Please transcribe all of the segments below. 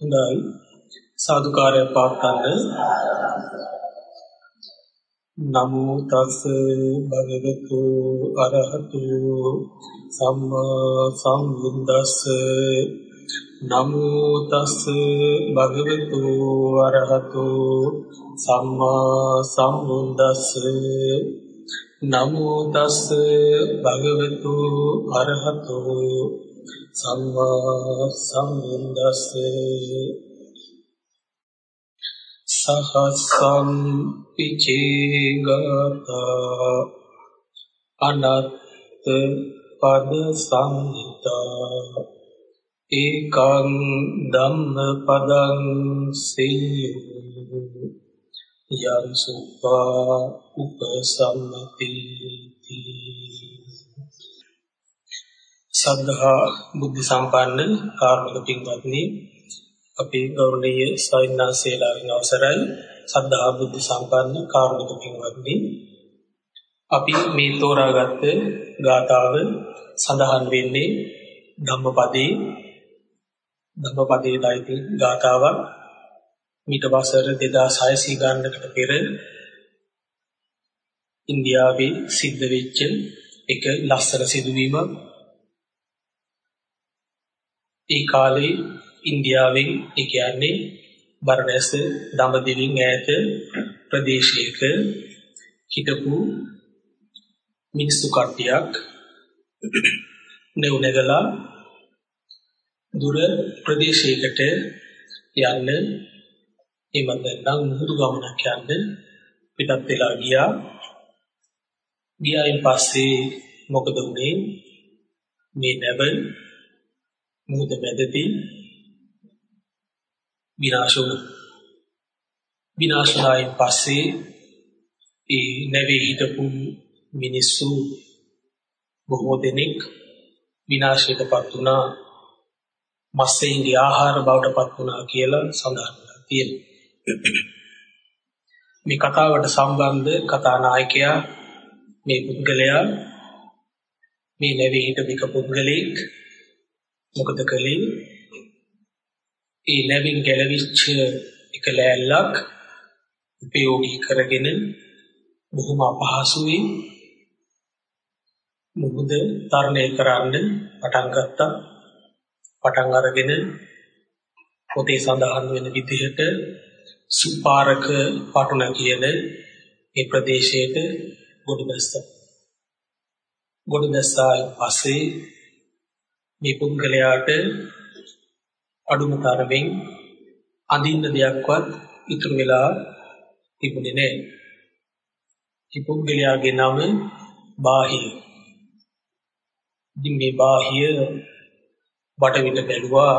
හොඳයි. සාදුකාරය පාත්තන්න නමෝ තස් භගවතු අරහතු. සම්මා සම්බුද්දස්ස. නමෝ තස් භගවතු අරහතු. සම්මා සම්බුද්දස්ස. නමෝ තස් භගවතු අරහතු. සම්මා සම්බුද්දස්සේ සහසම් පිචේගතා අනත් පද සංහිතා ඒකං ධම්ම පදං සේයු යං සුප්පා උපසම්මති සද්ධා බුද්ධ සම්පන්න කාර්මික පින්වත්නි අපේ ගෞරවනීය ස්වාමීනාසේලාගෙන් අවසරයි. සද්ධා බුද්ධ සම්පන්න කාර්මික පින්වත්නි අපි මේ තෝරාගත්ත ගාථාව සඳහන් වෙන්නේ ධම්මපදයේ ධම්මපදයේ දායිති ගාථාවක්. මීට වසර 2600 ගණනකට පෙර ඉන්දියාවේ සිද්ධ වෙච්ච එක ලස්සන සිදුවීමක්. ඒ කාලේ ඉන්දියාවෙන් ඒ කියන්නේ බරණැස දඹදිවින් ඈත ප්‍රදේශයක හිටපු මිනිස්සු කට්ටියක් නෙවුනගලා දුර ප්‍රදේශයකට යන්න එමත් නැත්නම් මුහුදු ගමනක් යන්න පිටත් වෙලා ගියා ගියායින් පස්සේ මොකද වුනේ මේ නැව මුහුද මැදදී විනාශ වුණා. විනාශ වුණායින් පස්සේ ඒ නැවේ හිටපු මිනිස්සු බොහෝ දෙනෙක් විනාශයටපත් වුණා. මස්සෙන්ගේ ආහාර බවට පත් වුණා කියලා සඳහන් කරලා තියෙනවා. මේ කතාවට සම්බන්ධ කතා නායකයා මේ පුද්ගලයා මේ නැවේ හිටපු පුද්ගලෙක් මොකද කළේ? ඒ නැවින් ගැලවිච්ච එක ලෑල්ලක් උපයෝගී කරගෙන බොහොම අපහසුවෙන් මුහුද තරණය කරන්න පටන් ගත්තා. පටන් අරගෙන පොතේ සඳහන් වෙන විදිහට සුපාරක පටුන කියන මේ ප්‍රදේශයට ගොඩ බැස්සා. ගොඩ බැස්සායින් පස්සේ මේ පුද්ගලයාට අඩුම තරමින් අඳින්න දෙයක්වත් ඉතුරු වෙලා තිබුණේ නැහැ. මේ පුද්ගලයාගේ නම බාහිය. ඉතින් මේ බාහිය බටවිට බැලුවා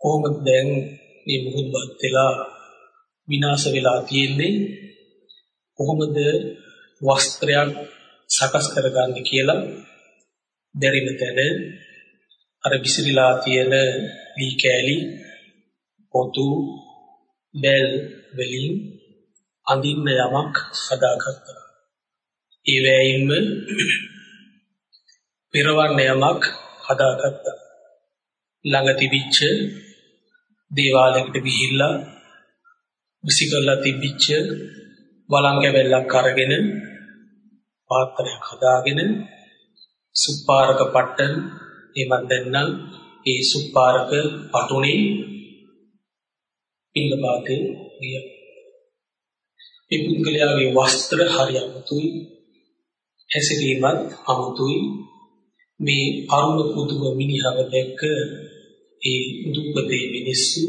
කොහොමද දැන් මේ මුහුද්පත් වෙලා විනාශ වෙලා තියෙන්නේ කොහොමද වස්ත්‍රයක් සකස් කරගන්නේ කියලා දැරින තැන අර විසිරීලා තියෙන වී කෑලි පොතු බෙල් වලින් අඳින්න යමක් හදාගත්තා. ඒ වෑයින්ම පෙරවන්න යමක් හදාගත්තා. ළඟ තිබිච්ච දේවාලයකට ගිහිල්ලා විසිකලා තිබිච්ච වළං කැබැල්ලක් අරගෙන පාත්‍රයක් හදාගෙන සුපාරක පට්ටන් එමත් දැන්නම් ඒ සුපාරක පටුනේ පින්නපාතේ ගිය. ඒ පුද්ගලයාගේ වස්ත්‍ර හරියමුතුයි හැසිරීමත් අමුතුයි මේ අරුණ පුදුම මිනිහව දැක්ක ඒ දුප්පතේ මිනිස්සු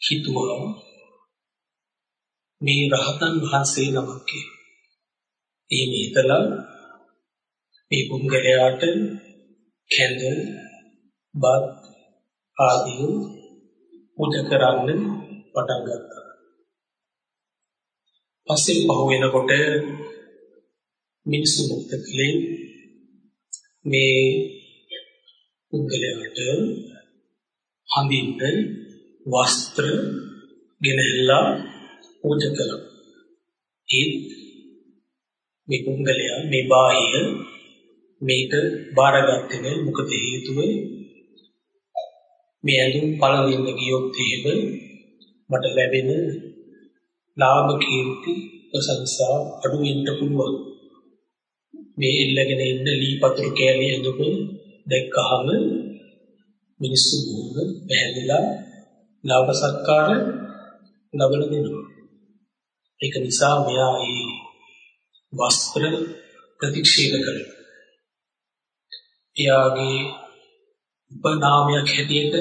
හිතුවා මේ රහතන් වහන්සේ නමක් ඒ හිතලා මේ පුද්ගලයාට කැඳ බත් ආදී උද කරන්න පටන් ගත්තා. පස්සේ පහු වෙනකොට මිනිස්සු මුක්ත කලේ මේ පුද්ගලයාට හඳින්න වස්ත්‍ර ගෙනල්ලා පූජා කළා. ඒ මේ පුද්ගලයා මේ බාහිය මේක බාරගත්තේ නැහැ මොකද හේතුව මේ ඇඳුම් පළඳින්න ගියොත් එහෙම මට ලැබෙන ලාභ කීර්ති ප්‍රශංසා අඩු වෙන්න පුළුවන්. මේ ඉල්ලගෙන ඉන්න ලීපතුරු කෑලි ඇඳුම දැක්කහම මිනිස්සු බොහොම පැහැදිලා ලාභ සත්කාර ලබන දෙනවා. ඒක නිසා මෙයා මේ වස්ත්‍ර ප්‍රතික්ෂේප කළා. එයාගේ උපනාමයක් හැටියට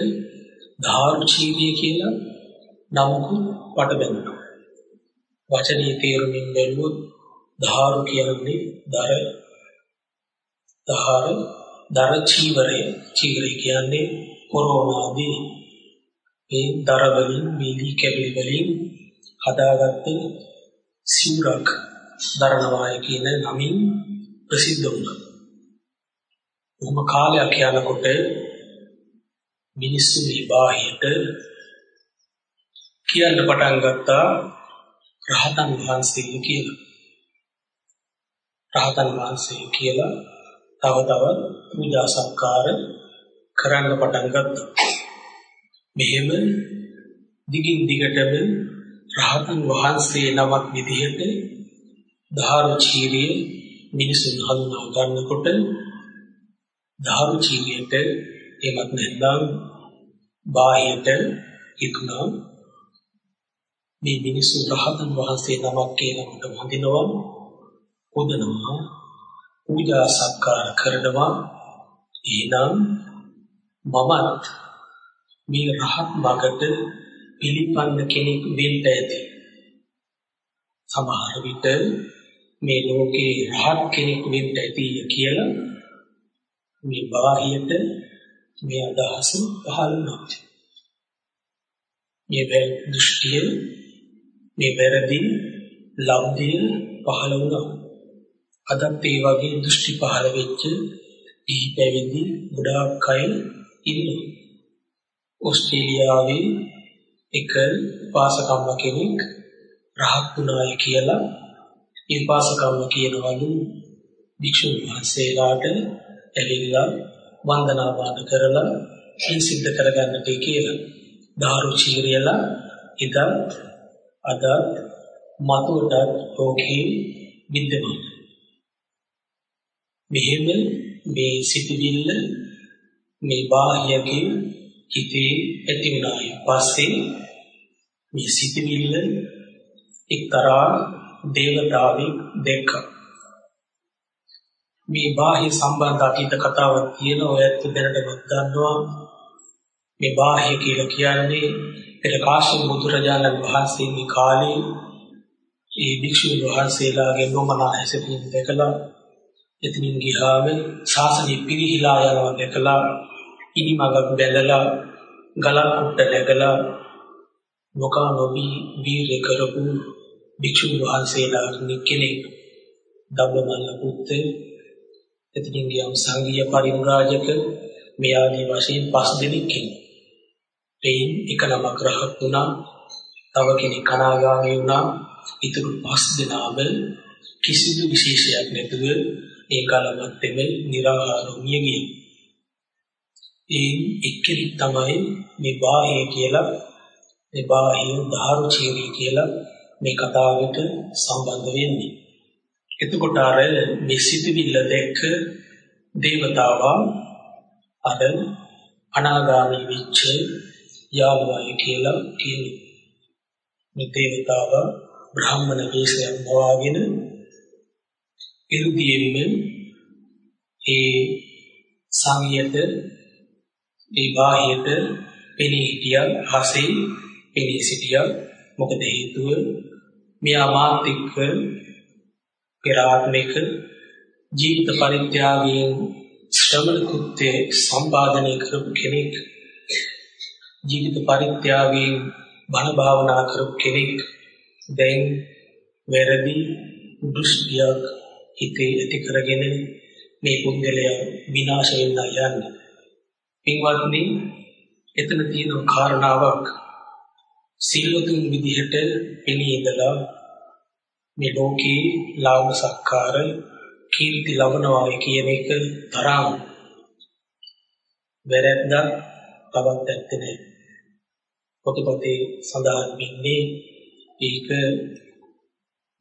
ධාර්චීරිය කියලා නමකුත් වට බැලුවා. වචනේ තේරුමින් බැලුවොත් ධාරු කියන්නේ දර ධාර දර චීවරය චීවරය කියන්නේ කොරෝනාදී මේ දර වලින් වීලි කැබලි වලින් හදාගත්ත සිවුරක් දරනවාය කියන නමින් ප්‍රසිද්ධ වුණා. උම කාලයක් යනකොට මිනිස්සු මේ බාහිරට කියන්න පටන් ගත්තා රහතන් වහන්සේ කියලා. රහතන් වහන්සේ කියලා තව තවත් පූජා සත්කාර කරන්න පටන් ගත්තා. මෙහෙම දිගින් දිගටම රහතන් වහන්සේ නමක් විදිහට ධාරු චීරිය මිනිසුන් හඳුනා ගන්නකොට ධාරු චීරියට එමත් නැත්නම් බාහිරට හිතුණා. මේ මිනිස්සු රහතන් වහන්සේ නමක් කියනකොට වඳිනවා උදනවා පූජා සත්කාර කරනවා. එහෙනම් මමත් මේ රහත් මගට පිළිපන්න කෙනෙක් වෙන්න ඇති. සමහර විට මේ ලෝකේ රහත් කෙනෙක් වෙන්න ඇති කියලා මේ බාහිරට මේ අදහස පහළ වුණා මේ දෘෂ්ටිය මේ වැරදි ලබ්ධිය පහළ වුණා. අදත් ඒ වගේ දෘෂ්ටි පහළ වෙච්ච ඊ පැවිදි ගොඩාක් අය ඉන්නවා. ඕස්ට්‍රේලියාවේ එක පාසකම්ම කෙනෙක් රහත් වුණාය කියලා ඒ පාසකම්ම කියනවලු භික්ෂුන් වහන්සේලාට ඇලිලා වන්දනාමාන කරලා සිල් සිද්ධ කරගන්නට කියලා. දාරු චීරියලා ඉදත් අද මතුවට ලෝකේ විද්‍යමාන. මෙහෙම මේ සිටිවිල්ල මේ බාහ්‍යකේ හිතේ ඇති වුණායි. පස්සේ මේ සිටිවිල්ල එක්තරා දේවතාවෙක් දැක්කා. මේ බාහ්‍ය සම්බන්ධ අතීත කතාවක් තියෙන ඔය ඇත්ත දැනටමත් දන්නවා. මේ බාහ්‍ය කියලා කියන්නේ පෙර කාශ්‍යප බුදුරජාණන් වහන්සේගේ කාලේ ඒ භික්ෂුන් වහන්සේලාගේ නොමනා හැසිරීම දැකලා එතනින් ගියාම ශාසනය පිරිහිලා යනවා දැකලා ඉනිමගක් බැලලා ගලක් කුට්ට නැගලා නොකා නොබී වීර කරපු භික්ෂුන් වහන්සේලා කෙනෙක් ධම්මමල්ල පුත්තේ එතනින් ගියාම සංඝීය පරිවරාජක මේ ආදී වශයෙන් පස් දෙනෙක් ඉන්නවා එයින් එක නමක් රහත් වුණා. තව කෙනෙක් අනාගාමී වුණා. ඊටු පස් දෙනාම කිසිදු විශේෂයක් නැතුව ඒ කාලමත්තෙම निराහාරව මිය ගියා. ඒ එක්කෙනෙක් තමයි මේ බාහ්‍ය කියලා මේ බාහ්‍ය ධාරුචීරි කියලා මේ කතාවට සම්බන්ධ වෙන්නේ. එතකොට අර මේ සිටිවිල්ල දැක්ක දේවතාවා අර අනාගාමී වෙච්ච යාළුවායි කියලා කියනවා. මේ දේවතාව බ්‍රාහ්මණ වේශයක් බවාගෙන ඉරුදීෙම ඒ සංයත ඒ බාහිරට පෙනී හිටියා හසේ පෙනී සිටියා මොකද හේතුව මෙයා මාත් එක්ක පෙර ආත්මික ජීවිත පරිත්‍යාගයෙන් ශ්‍රමණ කෘත්‍ය සම්පාදනය කරපු කෙනෙක් ජීවිත පරිත්‍යාගයෙන් බණ භාවනා කරපු කෙනෙක් දැන් වැරදි දෘෂ්ටියක් හිතේ ඇති කරගෙන මේ පුද්ගලයා විනාශ වෙන්න යන්නේ. පින්වත්නි, එතන තියෙන කාරණාවක් සිල්වතුන් විදිහට පෙනී ඉඳලා මේ ලෝකේ ලාභ සත්කාර කීර්ති ලබනවා කියන එක තරම් වැරද්දක් තවත් ඇත්තේ නැහැ. පොතපතේ සඳහන් වෙන්නේ ඒක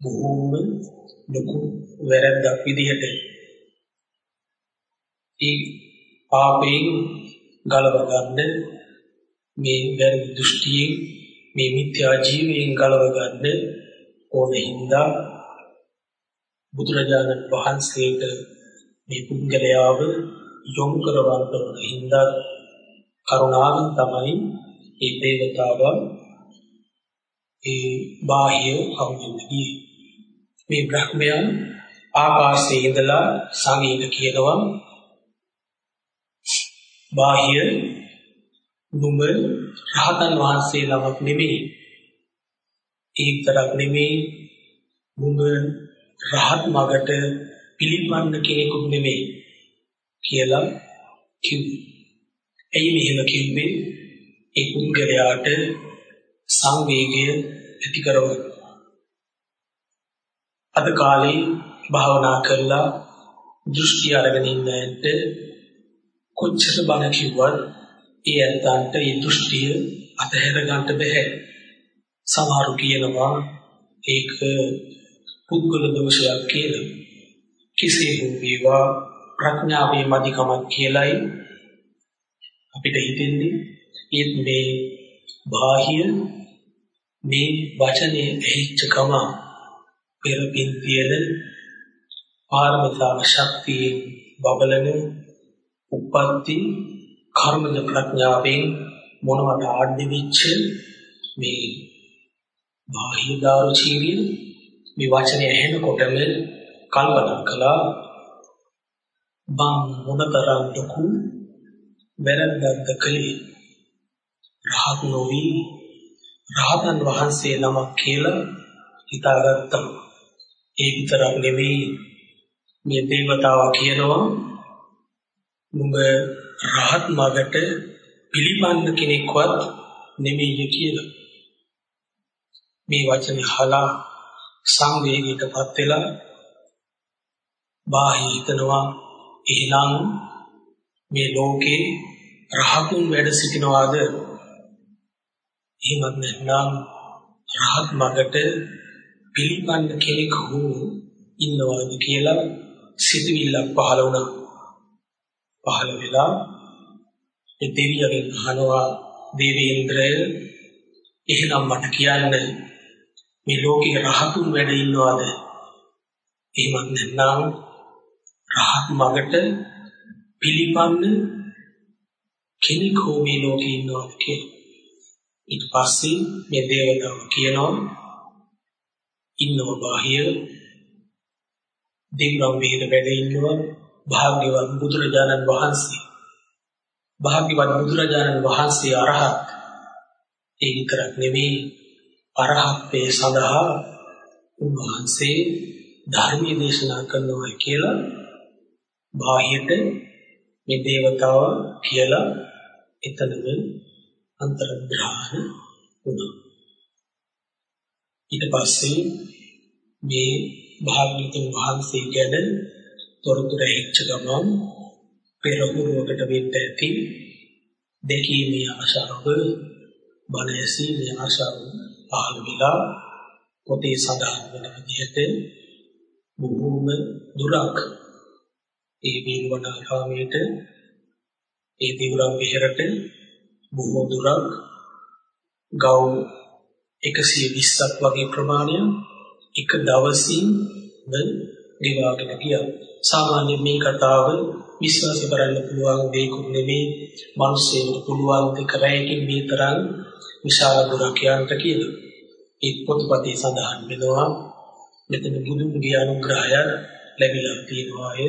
බොහෝම ලොකු වැරද්දක් විදිහට ඒ පාපයෙන් ගලව ගන්න මේ වැරදි දෘෂ්ටියෙන් මේ මිත්‍යා ජීවයෙන් ගලව ගන්න ඕන හින්දා බුදුරජාණන් වහන්සේට මේ පුද්ගලයාව යොමු කරවන්න ඕන හින්දා කරුණාවෙන් තමයි මේ දේවතාව ඒ බාහ්‍ය හමුවෙන්නේ මේ බ්‍රහ්මයන් ආකාශයේ ඉඳලා සංගීත කියනවා. බාහ්‍ය නුඹ රහතන් වහන්සේ ළමක් නෙමෙයි. ඒ විතරක් නෙමෙයි නුඹ රහත් මගට පිළිපන්න කෙනෙකුත් නෙමෙයි කියලා කිව්වා. එයි මෙහෙම කිව්වේ ඒ පුද්ගලයාට සංවේගය ඇති කරවන්න. අද කාලේ භාවනා කරලා දෘෂ්ටි අරගෙන ඉන්නට කොච්චර බණ කිව්වත් ඒ ඇත්තන්ට ඒ දෘෂ්ටිය අතහැර ගන්න බෑ. සමහරු කියනවා ඒක පුද්ගල දෝෂයක් කියලා. කෙසේ හෝ වේවා ප්‍රඥාවේ මදිකමක් කියලයි අපිට හිතෙන්නේ ඒත් මේ බාහිර මේ වචනේ ඇහිච්ච කම පෙරපින් තියෙන පාරමිතා ශක්තියෙන් බබලන උප්පත්ති කර්මද ප්‍රඥාවෙන් මොනවට ආඩ්‍ය වෙච්ච මේ බාහිර දාරුචීරිය මේ වචනේ ඇහෙනකොටම කල්පනා කළා බං මොනතරම් දුකු වැරද්දක්ද කලේ රහත් නොවි රහතන් වහන්සේ නමක් කියලා හිතාගත්තා ඒ විතරක් නෙවෙයි මේ දේවතාව කියනවා නුඹ රහත් මගට පිළිපන්න කෙනෙක්වත් නෙමෙයි කියලා. මේ වචනේ අහලා සංවේගයටපත් වෙලා බාහිර හිතනවා එහෙනම් මේ ලෝකේ රහතුන් වැඩ සිටිනවාද එහෙමත් නැත්නම් රහත් මගට පිළිපන්න කෙනෙක් හෝ ඉන්නවාද කියලා සිතවිල්ලක් පහළ වුණා. පහළ වෙලා ඒ දෙවියන්ගෙන් අහනවා දේවේන්ද්‍රය එහෙනම් මට කියන්න මේ ලෝකේ රහතුන් වැඩ ඉන්නවාද? එහෙමත් නැත්නම් රහත් මගට පිළිපන්න කෙනෙක් හෝ මේ ලෝකේ ඉන්නවාද කියලා. ඊට පස්සේ මේ දේවතාව කියනවා ඉන්නව බාහිර දෙවියන් විහිද වැඩ ඉන්නවා භාග්‍යවත් බුදුරජාණන් වහන්සේ භාග්‍යවත් බුදුරජාණන් වහන්සේ අරහත් ඒ විතරක් නෙවෙයි අරහත්ත්වයේ සඳහා උන්වහන්සේ ධර්මයේ දේශනා කරනවා කියලා බාහිරට මේ දේවතාව කියලා එතනම අන්තර්ග්‍රහණ වුණා. ඊට පස්සේ මේ භාග්‍යවතුන් වහන්සේ ගැන තොරතුරු ඇහිච්ච ගමන් පෙරහුරුවකට වෙන්න ඇති දෙකීමේ ආශාව බණ ඇසීමේ ආශාව පහළ වෙලා පොතේ සඳහන් වෙන විදිහට බොහෝම දුරක් ඒ වීරවනාරාමයට ඒ දිවුරම් විහෙරට බොහෝ දුරක් ගව් 120ක් වගේ ප්‍රමාණයක් එක දවසින් ගෙවාගෙන ගියා. සාමාන්‍ය මේ කතාව විශ්වාස කරන්න පුළුවන් දෙයක් නෙමෙයි. මිනිස්සුන්ට පුළුවන් දෙක රැයකින් මේ තරම් විශාල දුරක් යන්නට කියලා. ඒ පොත්පතේ සඳහන් වෙනවා මෙතන බුදුන්ගේ අනුග්‍රහය ලැබිලා තියෙනවා අය.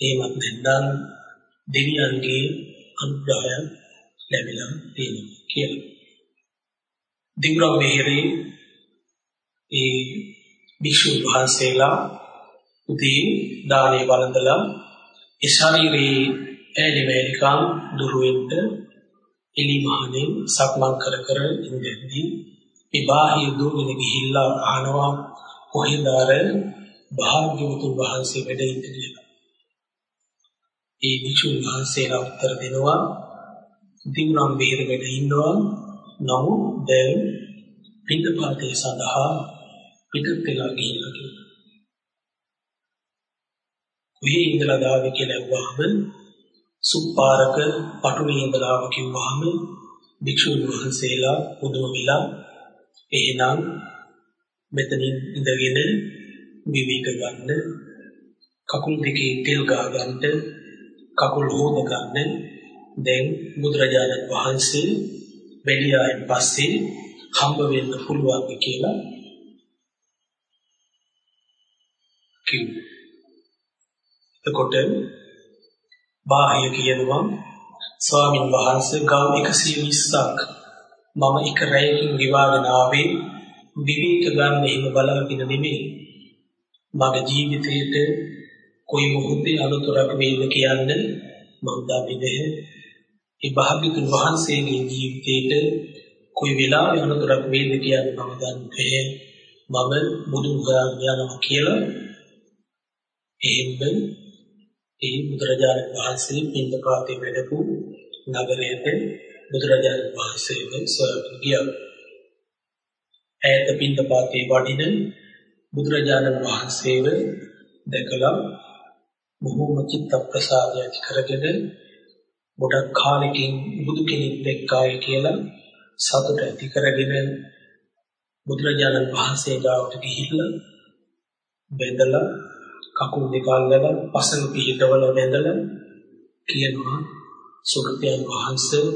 එහෙමත් නැත්නම් දෙවියන්ගේ අනුග්‍රහය ලැබිලා තියෙනවා කියලා. දිවුරම් මෙහෙරේ ඒ භික්ෂු වහන්සේලා උදේ දානේ වළඳලා ඒ ශරීරයේ ඇලිමේලිකම් දුරු වෙන්න එලි මහණෙන් සක්මන් කර කර ඉඳෙද්දී විවාහය දුරගෙන ගිහිල්ලා අහනවා කොහෙද අර භාග්‍යවතුන් වහන්සේ වැඩ ඉන්නේ කියලා. ඒ භික්ෂුන් වහන්සේලා උත්තර දෙනවා දිවුරම් බෙහෙරගෙන ඉන්නවා නමුත් දැන් පිටපාතේ සඳහා පිටත් වෙලා ගිහිල්ලා කියලා. කොහේ ඉඳලා දාවේ කියලා අහුවාම සුපාරක පටුවේ ඉඳලා ආව කිව්වහම භික්ෂුන් වහන්සේලා උදව වෙලා එහෙනම් මෙතනින් ඉඳගෙන විවේක ගන්න කකුල් දෙකේ තෙල් ගා ගන්න කකුල් හොද ගන්න දැන් බුදුරජාණන් වහන්සේ බැලියායින් පස්සේ හම්බ වෙන්න පුළුවන් කියලා කිව්වා. එතකොට බාහ්‍ය කියනවා ස්වාමින් වහන්සේ ගව් 120ක් මම එක රැයකින් ගෙවාගෙන ආවේ. විවේක ගන්න එහෙම බලාගෙන නෙමෙයි. මගේ ජීවිතේට කොයි මොහොතේ අනුතරක් වේද කියන්නේ මම දන්නේ නැහැ. ඒ භාග්‍යතුන් වහන්සේගේ ජීවිතේට කොයි වෙලාවෙ අනුතරක් වේද කියන්නේ මම දන්නේ මම බුදුන් හොයාගෙන යනවා කියලා එහෙම ඒ බුදුරජාණන් වහන්සේ පින්දපාතේ වැඩපු නගරයට බුදුරජාණන් වහන්සේව සොයාගෙන ගියා. ඈත පින්දපාතේ වඩින බුදුරජාණන් වහන්සේව දැකලා බොහෝම චිත්ත ප්‍රසාදය ඇති කරගෙන ගොඩක් කාලෙකින් බුදු කෙනෙක් දැක්කාය කියලා සතුට ඇති කරගෙන බුදුරජාණන් වහන්සේ ගාවට ගිහිල්ලා බෙදලා කකුල් දෙක අල්ලලා පසඟ පිහිටවල බෙදලා කියනවා සුගතයන් වහන්සේ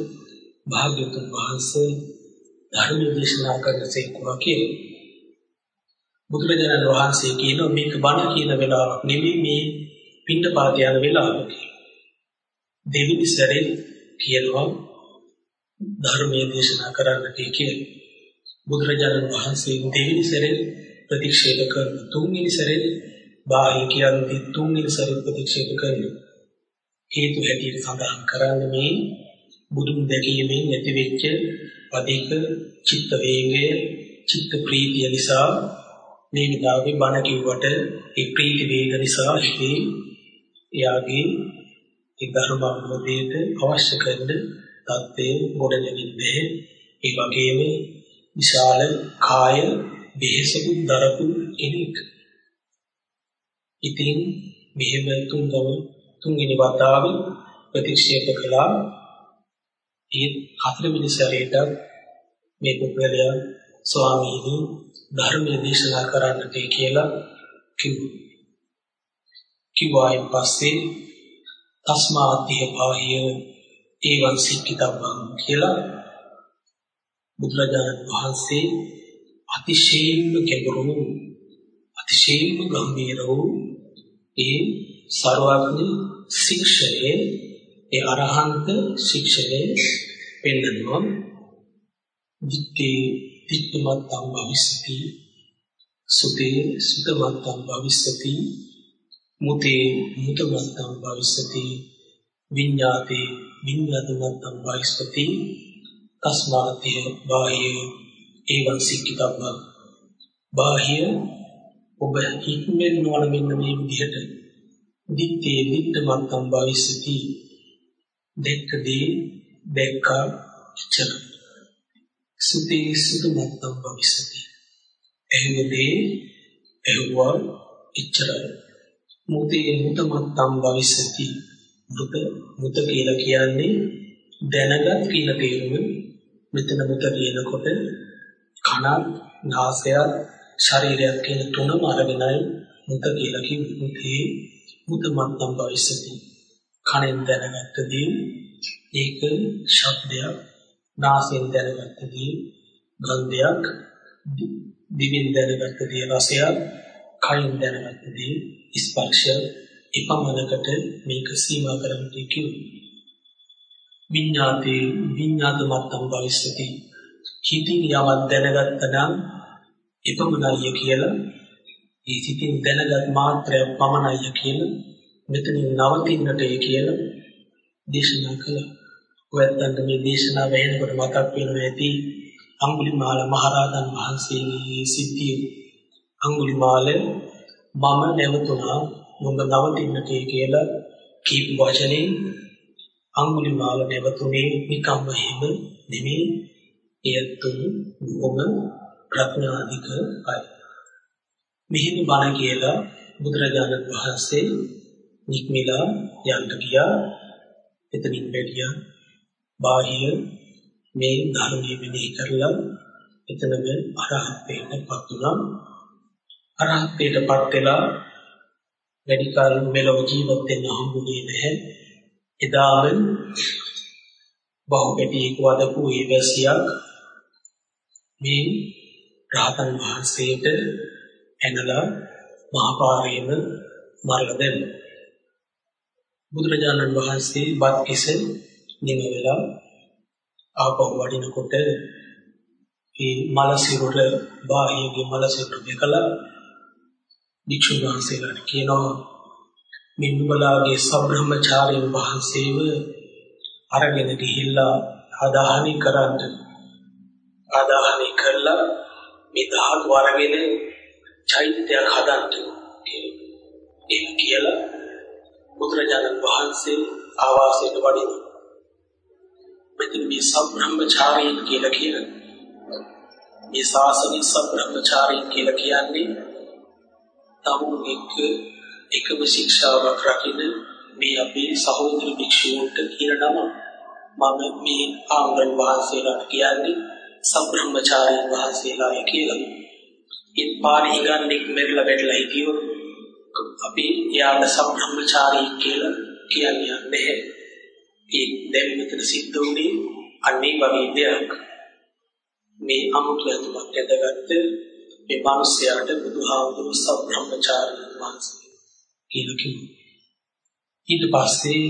භාග්‍යවතුන් වහන්සේ ධර්ම දේශනා කරනසේකුවා කියලා. බුදුරජාණන් වහන්සේ කියනවා මේක බණ කියන වෙලාවක් නෙමෙයි මේ පින්නපාත යන වෙලාව කියලා. දෙවිනි සැරේ කියනවා ධර්මයේ දේශනා කරන්නට කියලා. බුදුරජාණන් වහන්සේ දෙවෙනි සැරේ ප්‍රතික්ෂේප කරන තුන්වෙනි සැරේ බාහ්‍ය කියන්නේ තුන්වෙනි සැරේ ප්‍රතික්ෂේප කරනවා. හේතු හැටියට සඳහන් කරන්නේ මේ බුදුන් දැකීමෙන් ඇතිවෙච්ච අධික චිත්ත වේගය චිත්ත ප්‍රීතිය නිසා මේ විදාවේ බණ කිව්වට ඒ ප්‍රීති වේග නිසා හිතේ එයාගේ ඒ ධර්ම අවබෝධයට අවශ්‍ය කරන தත්ත්වය ගොඩනැගෙන්නේ ඒ වගේම විශාල කාය බෙහෙසකුත් දරපු කෙනෙක්. ඉතින් මෙහෙම තුන්ගම තුන්වෙනි වතාවේ ප්‍රතික්ෂේප කළා. ඒ හතරවෙනි සැරේට මේ පුද්ගලයා ස්වාමීනි ධර්මයේ දේශනා කරන්නට කියලා කිව්වා. කිව්වායින් පස්සේ තස්මාතිය පාහිය ඒවන් සික්කිතබ්බං කියලා බුදුරජාණන් වහන්සේ අතිශයින්ම ගැඹුරු අතිශයින්ම ගම්භීර වූ ඒ ਸਰවඥ ශික්ෂයේ ඒ අරහන්ත ශික්ෂයේ පෙන්නනවා. දිත්තේ දිත්තමත්තම් භවිස්සති සුතේ සුතමත්තම් භවිස්සති මුතේ මුතමත්තම් භවිස්සති විඤ්ඤාතේ විඤ්ඤාතමත්තම් භවිස්සති තස්මාතිය බාහ්‍ය ඒවං සික්කිතබ්බ බාහ්‍ය ඔබ හික්මෙන් නොවන මෙන්න මේ විදිහට දිත්තේ දිත්තමත්තම් භවිස්සති දෙක්කදී දෙක්කා ඉච්ඡන සුතේ සුතමත්තම් භවිස්සති එහෙමදී එහුවා ඉච්ඡරයි මුතේ මුතමත්තම් භවිස්සති මුත මුත කියලා කියන්නේ දැනගත් කියන තේරුම මෙතන මුත කියනකොට කනත් නාසයත් ශරීරයත් කියන තුනම අරගෙනයි මුත කියලා කිව්වේ. මුත මත්තම් භවිස්සති කනෙන් දැනගත්ත දේ ඒක ශබ්දයක් නාසයෙන් දැනගත්ත දේ ගන්ධයක් දිවෙන් දැනගත්ත දේ රසයක් කයින් දැනගත්ත දේ ස්පර්ශය එපමණකට මේක සීමා කරන්නට කිව්වේ. විඤ්ඤාතේ විඤ්ඤාත මත්තම් භවිස්සති හිතින් යමක් දැනගත්ත නම් එපමණයි කියලා ඒ සිතින් දැනගත් මාත්‍රයක් පමණයි කියලා මෙතනින් නවතින්නට ඒ කියලා දේශනා කළා. ඔයත්තන්ට මේ දේශනාව ඇහෙනකොට මතක් වෙනවා ඇති අඟුලිමාල මහරහතන් වහන්සේගේ සිද්ධිය. අඟුලිමාල මම නැවතුණා නුඹ නවතින්නට කියලා කීප වචනේ අඟුලිමාල නැවතුනේ නිකම්ම එහෙම නෙමෙයි එයතුන් බොහොම ප්‍රඥාධික අය. මෙහිම බණ කියලා බුදුරජාණන් වහන්සේ නික්මිලා යන්න ගියා. එතනින් බැලියා බාහිර මේ ධර්මයේ මෙහි කරලා එතනම අරහත්ත්වයටපත් වුණා. අරහත්ත්වයටපත් වෙලා වැඩි කාලෙක මෙලොව ජීවත් වෙන්න හම්බුනේ නැහැ. එදාම බහුපැටියෙක් වදපු ඊවැසියක් මේ රහතන් වහන්සේට ඇනලා මහපාරේම මරලා දැම්මා. බුදුරජාණන් වහන්සේ බත් කිස නිම වෙලා ආපහු වඩිනකොට ඒ මල සිරුර බාහියගේ මල සිරුර දෙකලා වික්ෂුන් වහන්සේලාට කියනවා මේ නුඹලාගේ සබ්‍රහ්මචාරීන් වහන්සේව අරගෙන ගිහිල්ලා ආදාහනය කරන්න ආදාහනය කරලා මේ ධාතු අරගෙන චෛත්‍යයක් හදන්න ඒක කියලා බුදුරජාණන් වහන්සේ ආවාසයට වඩින මෙතන මේ සබ්‍රහ්මචාරීන් කියලා කියන මේ ශාසනික සබ්‍රහ්මචාරීන් කියලා කියන්නේ තමුන් එක්ක එකම ශික්ෂාවක් රකින්න මේ අපේ සහෝදර භික්ෂුවන්ට කියන නම. මම මේ ආමරන් වහන්සේලාට කියන්නේ සබ්‍රහ්මචාරීන් වහන්සේලායි කියලා. ඒ පාරි ගන්නෙක් මෙරළ වැටලා හිටියොත් අපි යාම සම්බ්‍රහ්මචාරී කියලා කියන්නේ නැහැ. ඒ දැන් මෙතන සිද්ධ වුණේ අන්නේ වගේ දෙයක්. මේ අමුතු ඇතුමක් ඇදගත්ත මේ මිනිස්යාට බුදුහාමුදුරු සම්බ්‍රහ්මචාරී වහන්සේ කියලා කිව්වා. ඊට පස්සේ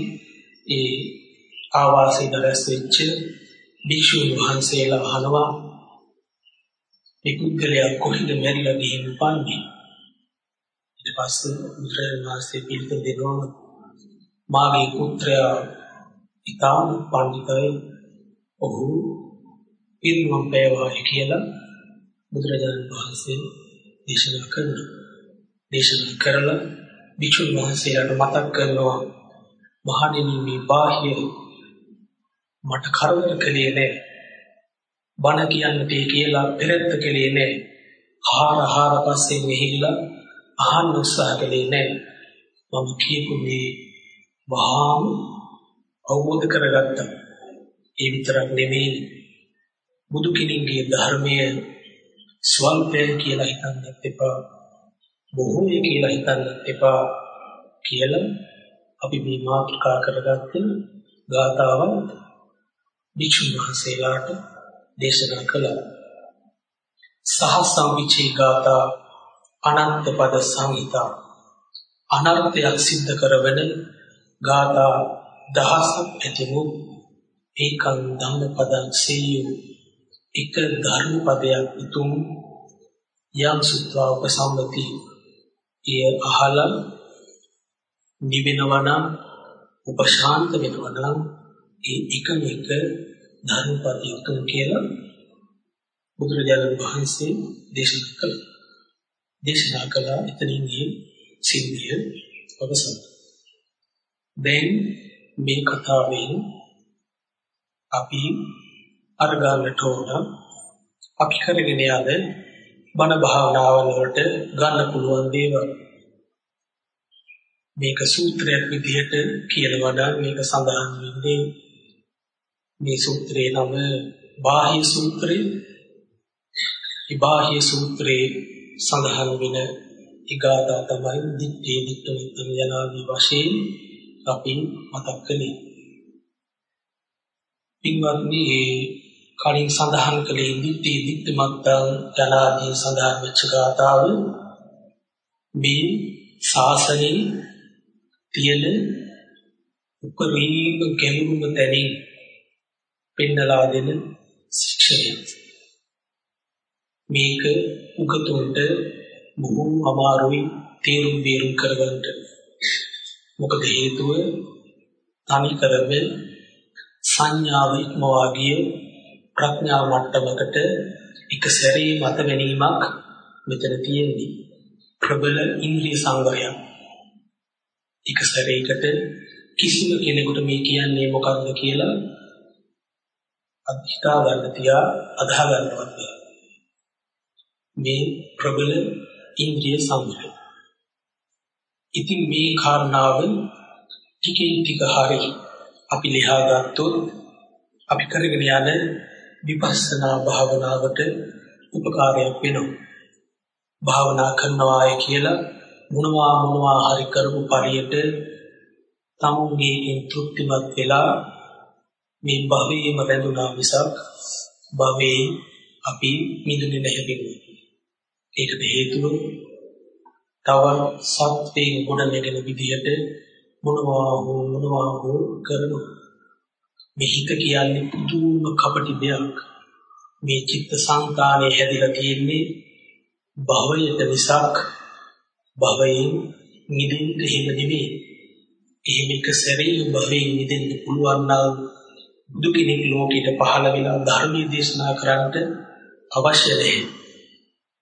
ඒ ආවාසයේ දරස් වෙච්ච භික්ෂුන් වහන්සේලා අහනවා මේ පුද්ගලයා කොහෙද මැරිලා ගිහින් උපන්නේ? ඊට පස්සේ බුදුරජාණන් වහන්සේ පිළිතුරු දෙනවා මාගේ පුත්‍රයා ඊටාම් පඬිතයි ඔහු පිරිනම් පෑවා කියලා බුදුරජාණන් වහන්සේ දේශනා කරනවා. දේශනා කරලා භික්ෂුන් වහන්සේලාට මතක් කරනවා මහණෙනි මේ බාහ්‍ය මට කරදර කළේ නෑ. බණ කියන්නට කියලා පෙරත්ත කළේ නෑ. ආහාර ආහාර පස්සේ මෙහිලා අහන්න උත්සාහ කළේ නැහැ. මම කියපු මේ වහාම අවබෝධ කරගත්තා. ඒ විතරක් නෙමෙයි බුදු කෙනෙකුගේ ධර්මයේ ස්වල්පය කියලා හිතන්නත් එපා. බොහෝය කියලා හිතන්නත් එපා කියලා අපි මේ මාතෘකා කරගත්තේ ගාතාවන් භික්ෂුන් වහන්සේලාට දේශනා කළා. සහ සම්විචේ ගාථා අනන්ත පද සංහිතා. අනර්ථයක් සිද්ධ කරවන ගාථා දහසක් ඇතිවූ ඒකං ධම්මපදං සේයු. එක ධර්ම පදයක් උතුම් යම් සුත්වා උපසම්පති එය අහලා නිවෙනවා නම් උපශාන්ත වෙනවා නම් ඒ එකම එක ධර්ම පදයක් උතුම් කියලා බුදුරජාණන් වහන්සේ දේශනා කළා දේශනා කළා එතනින් මේ සිද්ධිය අවසන්. දැන් මේ කතාවෙන් අපි අරගන්නට ඕන අපි කරගෙන යන බණ භාවනාවල වලට ගන්න පුළුවන් දේවල් මේක සූත්‍රයක් විදිහට කියනවා නම් මේක සඳහන් වෙන්නේ මේ සූත්‍රේ නම බාහ්‍ය සූත්‍රය. මේ බාහ්‍ය සූත්‍රේ සඳහන් වෙන ඊගාදා තමයි දිත්තේ දිත්ත විත්තම යනාදී වශයෙන් අපි මතක් කළේ. පින්වත්නි කලින් සඳහන් කළේ දිත්තේ දිත්ත මත්තං යනාදී සඳහන් වෙච්ච ගාතාව මේ ශාසනයේ තියෙන උපරිම ගැඹුරුම තැනින් පෙන්නලා දෙන ශික්ෂණයක්. මේක උගතුන්ට බොහොම අමාරුයි තේරුම් බේරුම් කරගන්න. මොකද හේතුව තනි කරම සංඥාව ඉක්මවා ගිය ප්‍රඥා මට්ටමකට එක සැරේ මත ගැනීමක් මෙතන තියෙන්නේ. ප්‍රබල ඉන්ද්‍රිය සංවරයක්. එක සැරේකට කිසිම කෙනෙකුට මේ කියන්නේ මොකක්ද කියලා අධිකා ගන්න තියා අදහා ගන්නවත් මේ ප්‍රබල ඉන්ද්‍රිය සම්පූර්ණ. ඉතින් මේ කාරණාව ටිකෙන් ටික හරි අපි ලියා ගත්තොත් අපි කරගෙන යන විපස්සනා භාවනාවට උපකාරයක් වෙනවා. භාවනා කරනවාය කියලා මොනවා මොනවා හරි කරපු පරියට තමුන්ගේ තෘප්තිමත් වෙලා මේ භවයේම රැඳුණා මිසක් භවයේ අපි මිදුනේ නැහැ බින්නේ. ඒකට හේතුව තව සත්‍යයෙන් ගොඩනගෙන විදියට මොනවා හෝ මොනවා හෝ කරනවා. මේ හිත කියන්නේ පුදුම කපටි දෙයක්. මේ චිත්ත සංකානේ හැදිලා තියෙන්නේ භවයට මිසක් භවයෙන් මිදෙන්න හිම නෙමෙයි. එහෙම එක සැරේ භවයෙන් මිදෙන්න පුළුවන් නම් බුදු කෙනෙක් ලෝකෙට පහළ වෙලා ධර්මයේ දේශනා කරන්නට අවශ්‍ය නැහැ.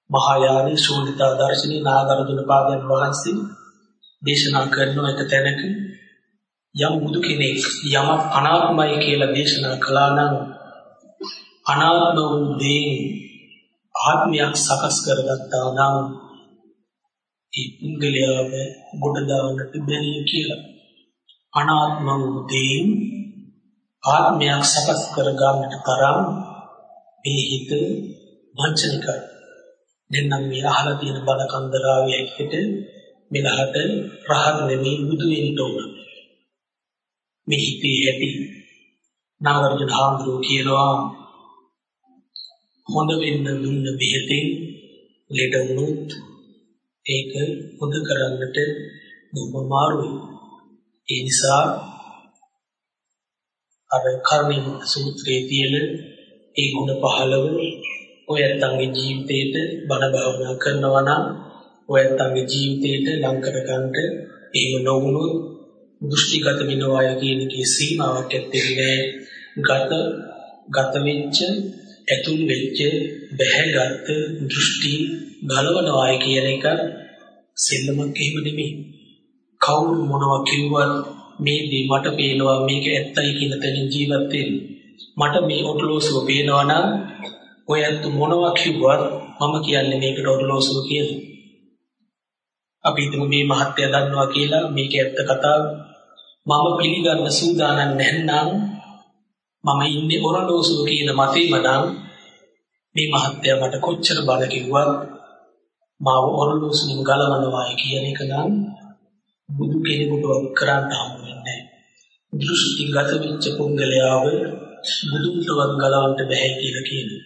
මහායානි ශූන්‍යතා දර්ශනී නාගරදුන පාදයන් වහන්සේ දේශනා කරන එක තැනක යම් බුදු කෙනෙක් යමක් අනාත්මයි කියලා දේශනා කළා නම් අනාත්ම වූ දේ ආත්මයක් සකස් කරගත්තා නම් ඒ පුද්ගලයාව ගොඩ දාන්නට බැහැ කියලා අනාත්ම වූ දේ ආත්මයක් සකස් කරගන්නට තරම් මේ හිත වංචනිකයි. දෙන්නම් මේ අහලා තියෙන බල කන්දරාවේ ඇත්තට මෙලහට රහත් නෙමෙයි බුදු වෙන්න ඕන. මේ හිතේ ඇති නාගරජන හාමුදුරුවෝ කියනවා හොඳ වෙන්න දුන්න බෙහෙතෙන් ලෙඩ වුණොත් ඒක හොද කරන්නට බොහොම අමාරුයි. ඒ නිසා අර කර්ණික සූත්‍රයේ තියෙන ඒ ගුණ 15 ඔය ඇත්තන්ගේ ජීවිතේට බණ භාවනා කරනවා නම් ඔය ඇත්තන්ගේ ජීවිතේට ලං කර ගන්නට එහෙම නොවුනොත් දෘෂ්ටිගත වෙනවා කියන කී සීමාවක් ඇත්තේ ගත ගත වෙච්ච ඇතුල් වෙච්ච බැහැගත් දෘෂ්ටි ගලවනවායි කියන එක සෙල්ලමක් එහෙම නෙමෙයි. කවුරු මොනවා කිව්වත් මේ දේ මට පේනවා මේක ඇත්තයි කියන තැනින් ජීවත් වෙන්න. මට මේ ඔටලෝසුව පේනවා නම් ඔය ඇත්ත මොනවා කිව්වත් මම කියන්නේ මේකට ඔටලෝසුව කියලා. අපි හිතමු මේ මහත්ය දන්නවා කියලා මේක ඇත්ත කතාව. මම පිළිගන්න සූදානම් නැත්නම් මම ඉන්නේ ඔරලෝසුව කියන මතේම නම් මේ මහත්ය මට කොච්චර බල කිව්වත් මාව ඔරලෝසුවෙන් ගලවනවා කියන එක නම් බුදු කෙනෙකුට කරන්න හම්බ වෙන්නේ දෘෂ්ටිගත වෙච්ච පුද්ගලයාව බුදුන්ටවත් ගලවන්න බෑ කියලා කියනවා.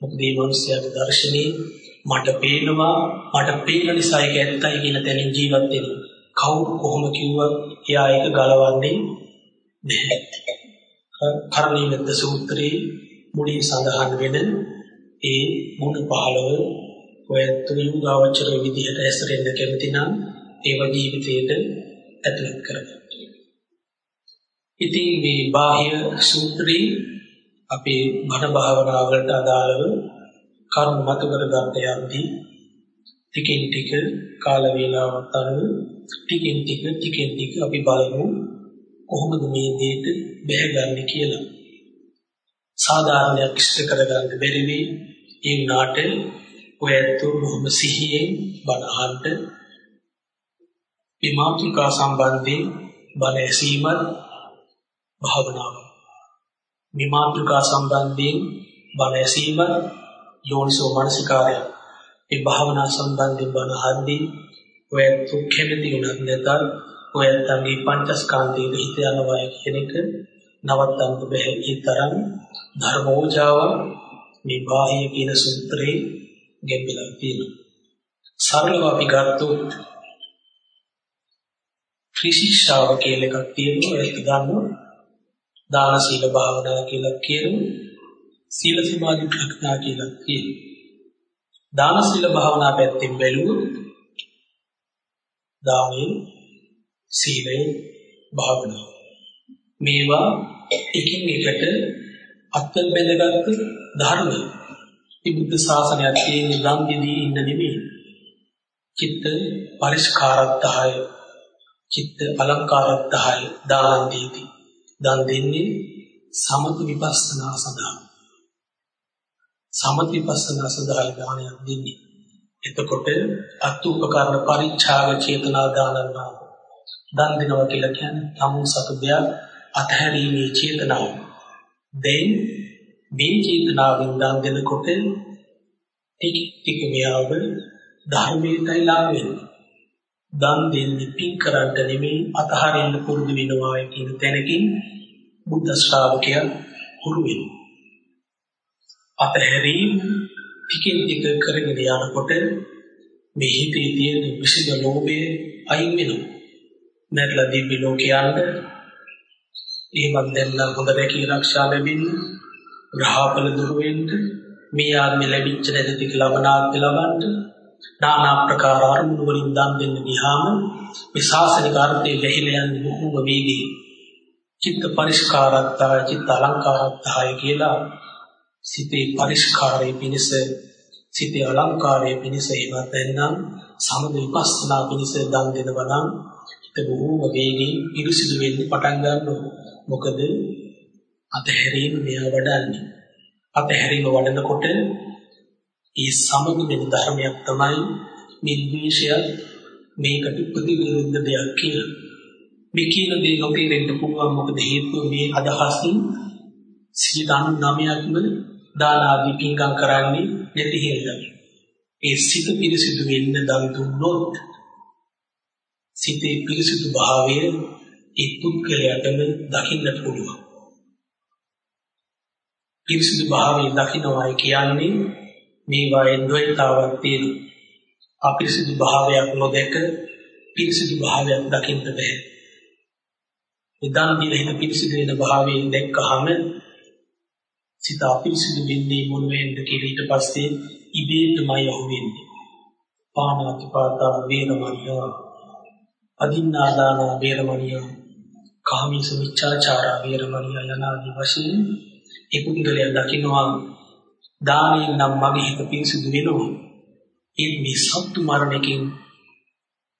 මොකද මේ මිනිස්යාගේ දර්ශනේ මට පේනවා මට පේන නිසා ඒක ඇත්තයි කියන තැනින් ජීවත් වෙනවා. කවුරු කොහොම කිව්වත් එයා ඒක ගලවන්නේ නැහැ. කරණීයත් සූත්‍රයේ මුලින් සඳහන් වෙන ඒ මුණ පහළව ඔය තුයුගාවචර විදිහට ඇසරෙන්න කැමති නම් ඒව ජීවිතයට ඇතුළත් කරගන්න. ඉතින් මේ බාහ්‍ය සූත්‍රී අපේ මන භාවනාවලට අදාළව කර්ම මත කර ගන්න යද්දී ටිකෙන් ටික කාල වේලාවක් අනුව ටිකෙන් ටික ටිකෙන් ටික අපි බලමු කොහොමද මේ දෙයට බැහැගන්නේ කියලා. සාධාරණයක් ඉෂ්ට කරගන්න බැරි වෙයි ඒ උනාට ඔය ඇත්තෝ බොහොම සිහියෙන් බණ අහන්න මේ මාතෘකා සම්බන්ධයෙන් බණ ඇසීමත් භාවනාව. මේ මාතෘකා සම්බන්ධයෙන් බණ ඇසීමත් යෝනිසෝ මනසිකාරය. මේ භාවනා සම්බන්ධයෙන් බණ අහද්දී ඔය තුක්ඛෙමති උනත් නැතත් ඔය තමගේ පංචස්කන්ධයේ හිත යනවා කියන එක නවත්තන්න බැහැ. ඒ තරම් ධර්මෝජාව මේ බාහ්‍ය කියන සූත්‍රේ ගෙම්බලා තියෙනවා. සරලව අපි ගත්තොත් ත්‍රිශික්ෂාව කියලා එකක් තියෙනවා ඒක ගන්නවා දාන සීල භාවනා කියලා කියනවා සීල සමාධි ප්‍රඥා කියලා කියනවා දාන සීල භාවනා පැත්තෙන් බැලුවොත් දානේ සීලේ භාවනාව මේවා එකින් එකට අත්වල බැඳගත්තු ධර්ම. මේ බුද්ධ ශාසනයක් තියෙන ළඟදී ඉන්න නෙමෙයි. චිත්ත පරිස්කාරත්හය චිත්ත අලංකාරත්තහයි දාන දීති. දන් දෙන්නේ සමත විපස්සනා සඳහා. සමත විපස්සනා සඳහා දානයක් දෙන්නේ. එතකොට අත්ූපකරණ පරිච්ඡාග චේතනා දානනා දන් දෙනවා කියලා කියන්නේ තමු සතු දෙයක් අතහැරීමේ චේතනාව. දැන් මේ චේතනාවෙන් දන් දෙනකොට ටික ටික මෙයාව ධර්මයටයි ලා වෙන්නේ. දන් දෙන්නේ පින් කරන්න නෙමෙයි අතහරින්න පුරුදු වෙනවා කියන තැනකින් බුද්ධ ශ්‍රාවකයා හුරු වෙනවා. අතහැරීම ටිකෙන් ටික කරගෙන යනකොට මේ හිතේ තියෙන විසින ලෝභය අයින් වෙනවා. නැත්නම් දිව්‍ය ලෝකයන්ද එහෙමත් දැන්ලා හොඳ රැකී ආරක්ෂා ලැබෙන්න ග්‍රහපල දුර වෙන්න මේ ආත්මෙ ලැබිච්ච නැති ටික ලබනාත්මෙ ලබන්න নানা ප්‍රකාර අරමුණු වලින් දන් දෙන්න ගියාම මේ ශාසනික අර්ථයේ ලැහිලා යන්නේ බොහොම වේගී චිත්ත පරිස්කාරත්තා චිත්ත අලංකාරත්තාය කියලා සිතේ පරිස්කාරයේ පිණිස සිතේ අලංකාරයේ පිණිස එහෙමත් නැත්නම් සමද විපස්සනා පිණිස දන් දෙනවා නම් හිත බොහොම වේගී පිරිසිදු වෙන්න පටන් ගන්නවා. මොකද අතහැරීම මෙයා වඩන්නේ. අතහැරීම වඩනකොට ඒ සමග වෙන ධර්මයක් තමයි නිර්දේශය මේකට ප්‍රතිවිරුද්ධ දෙයක් කියලා. මේ කියන දේ නොතේරෙන්න පුළුවන් මොකද හේතුව මේ අදහසින් 99%ක්ම දාන ආදී පින්කම් කරන්නේ නැති හින්දා. ඒ සිත පිරිසිදු වෙන්න දන් දුන්නොත් සිතේ පිරිසිදු භාවය ඒ පුද්ගලයාටම දකින්නට පුළුවන්. පිරිසිදු භාවය දකින්නවයි කියන්නේ මේවායේ ද්වෛතාවක් තියෙනවා. අපිරිසිදු භාවයක් නොදැක පිරිසිදු භාවයක් දකින්න බෑ. ඉදන් දිනෙක පිරිසිදු වෙන භාවයෙන් දැක්කහම සිත අපිරිසිදු වෙන්නේ මොන වෙන්ද කියලා ඊට පස්සේ ඉබේටමයි අහුවෙන්නේ. පාණාතිපාතා වේරමණිය අදින්නාදාන වේරමණිය කාමීසු මිච්ඡාචාරා වේරමණිය යනාදී වශයෙන් ඒ පුද්ගලයා දකිනවා දානයෙන් නම් මගේ හිත පිරිසිදු වෙනවා. ඒ මේ සත්තු මරණකින්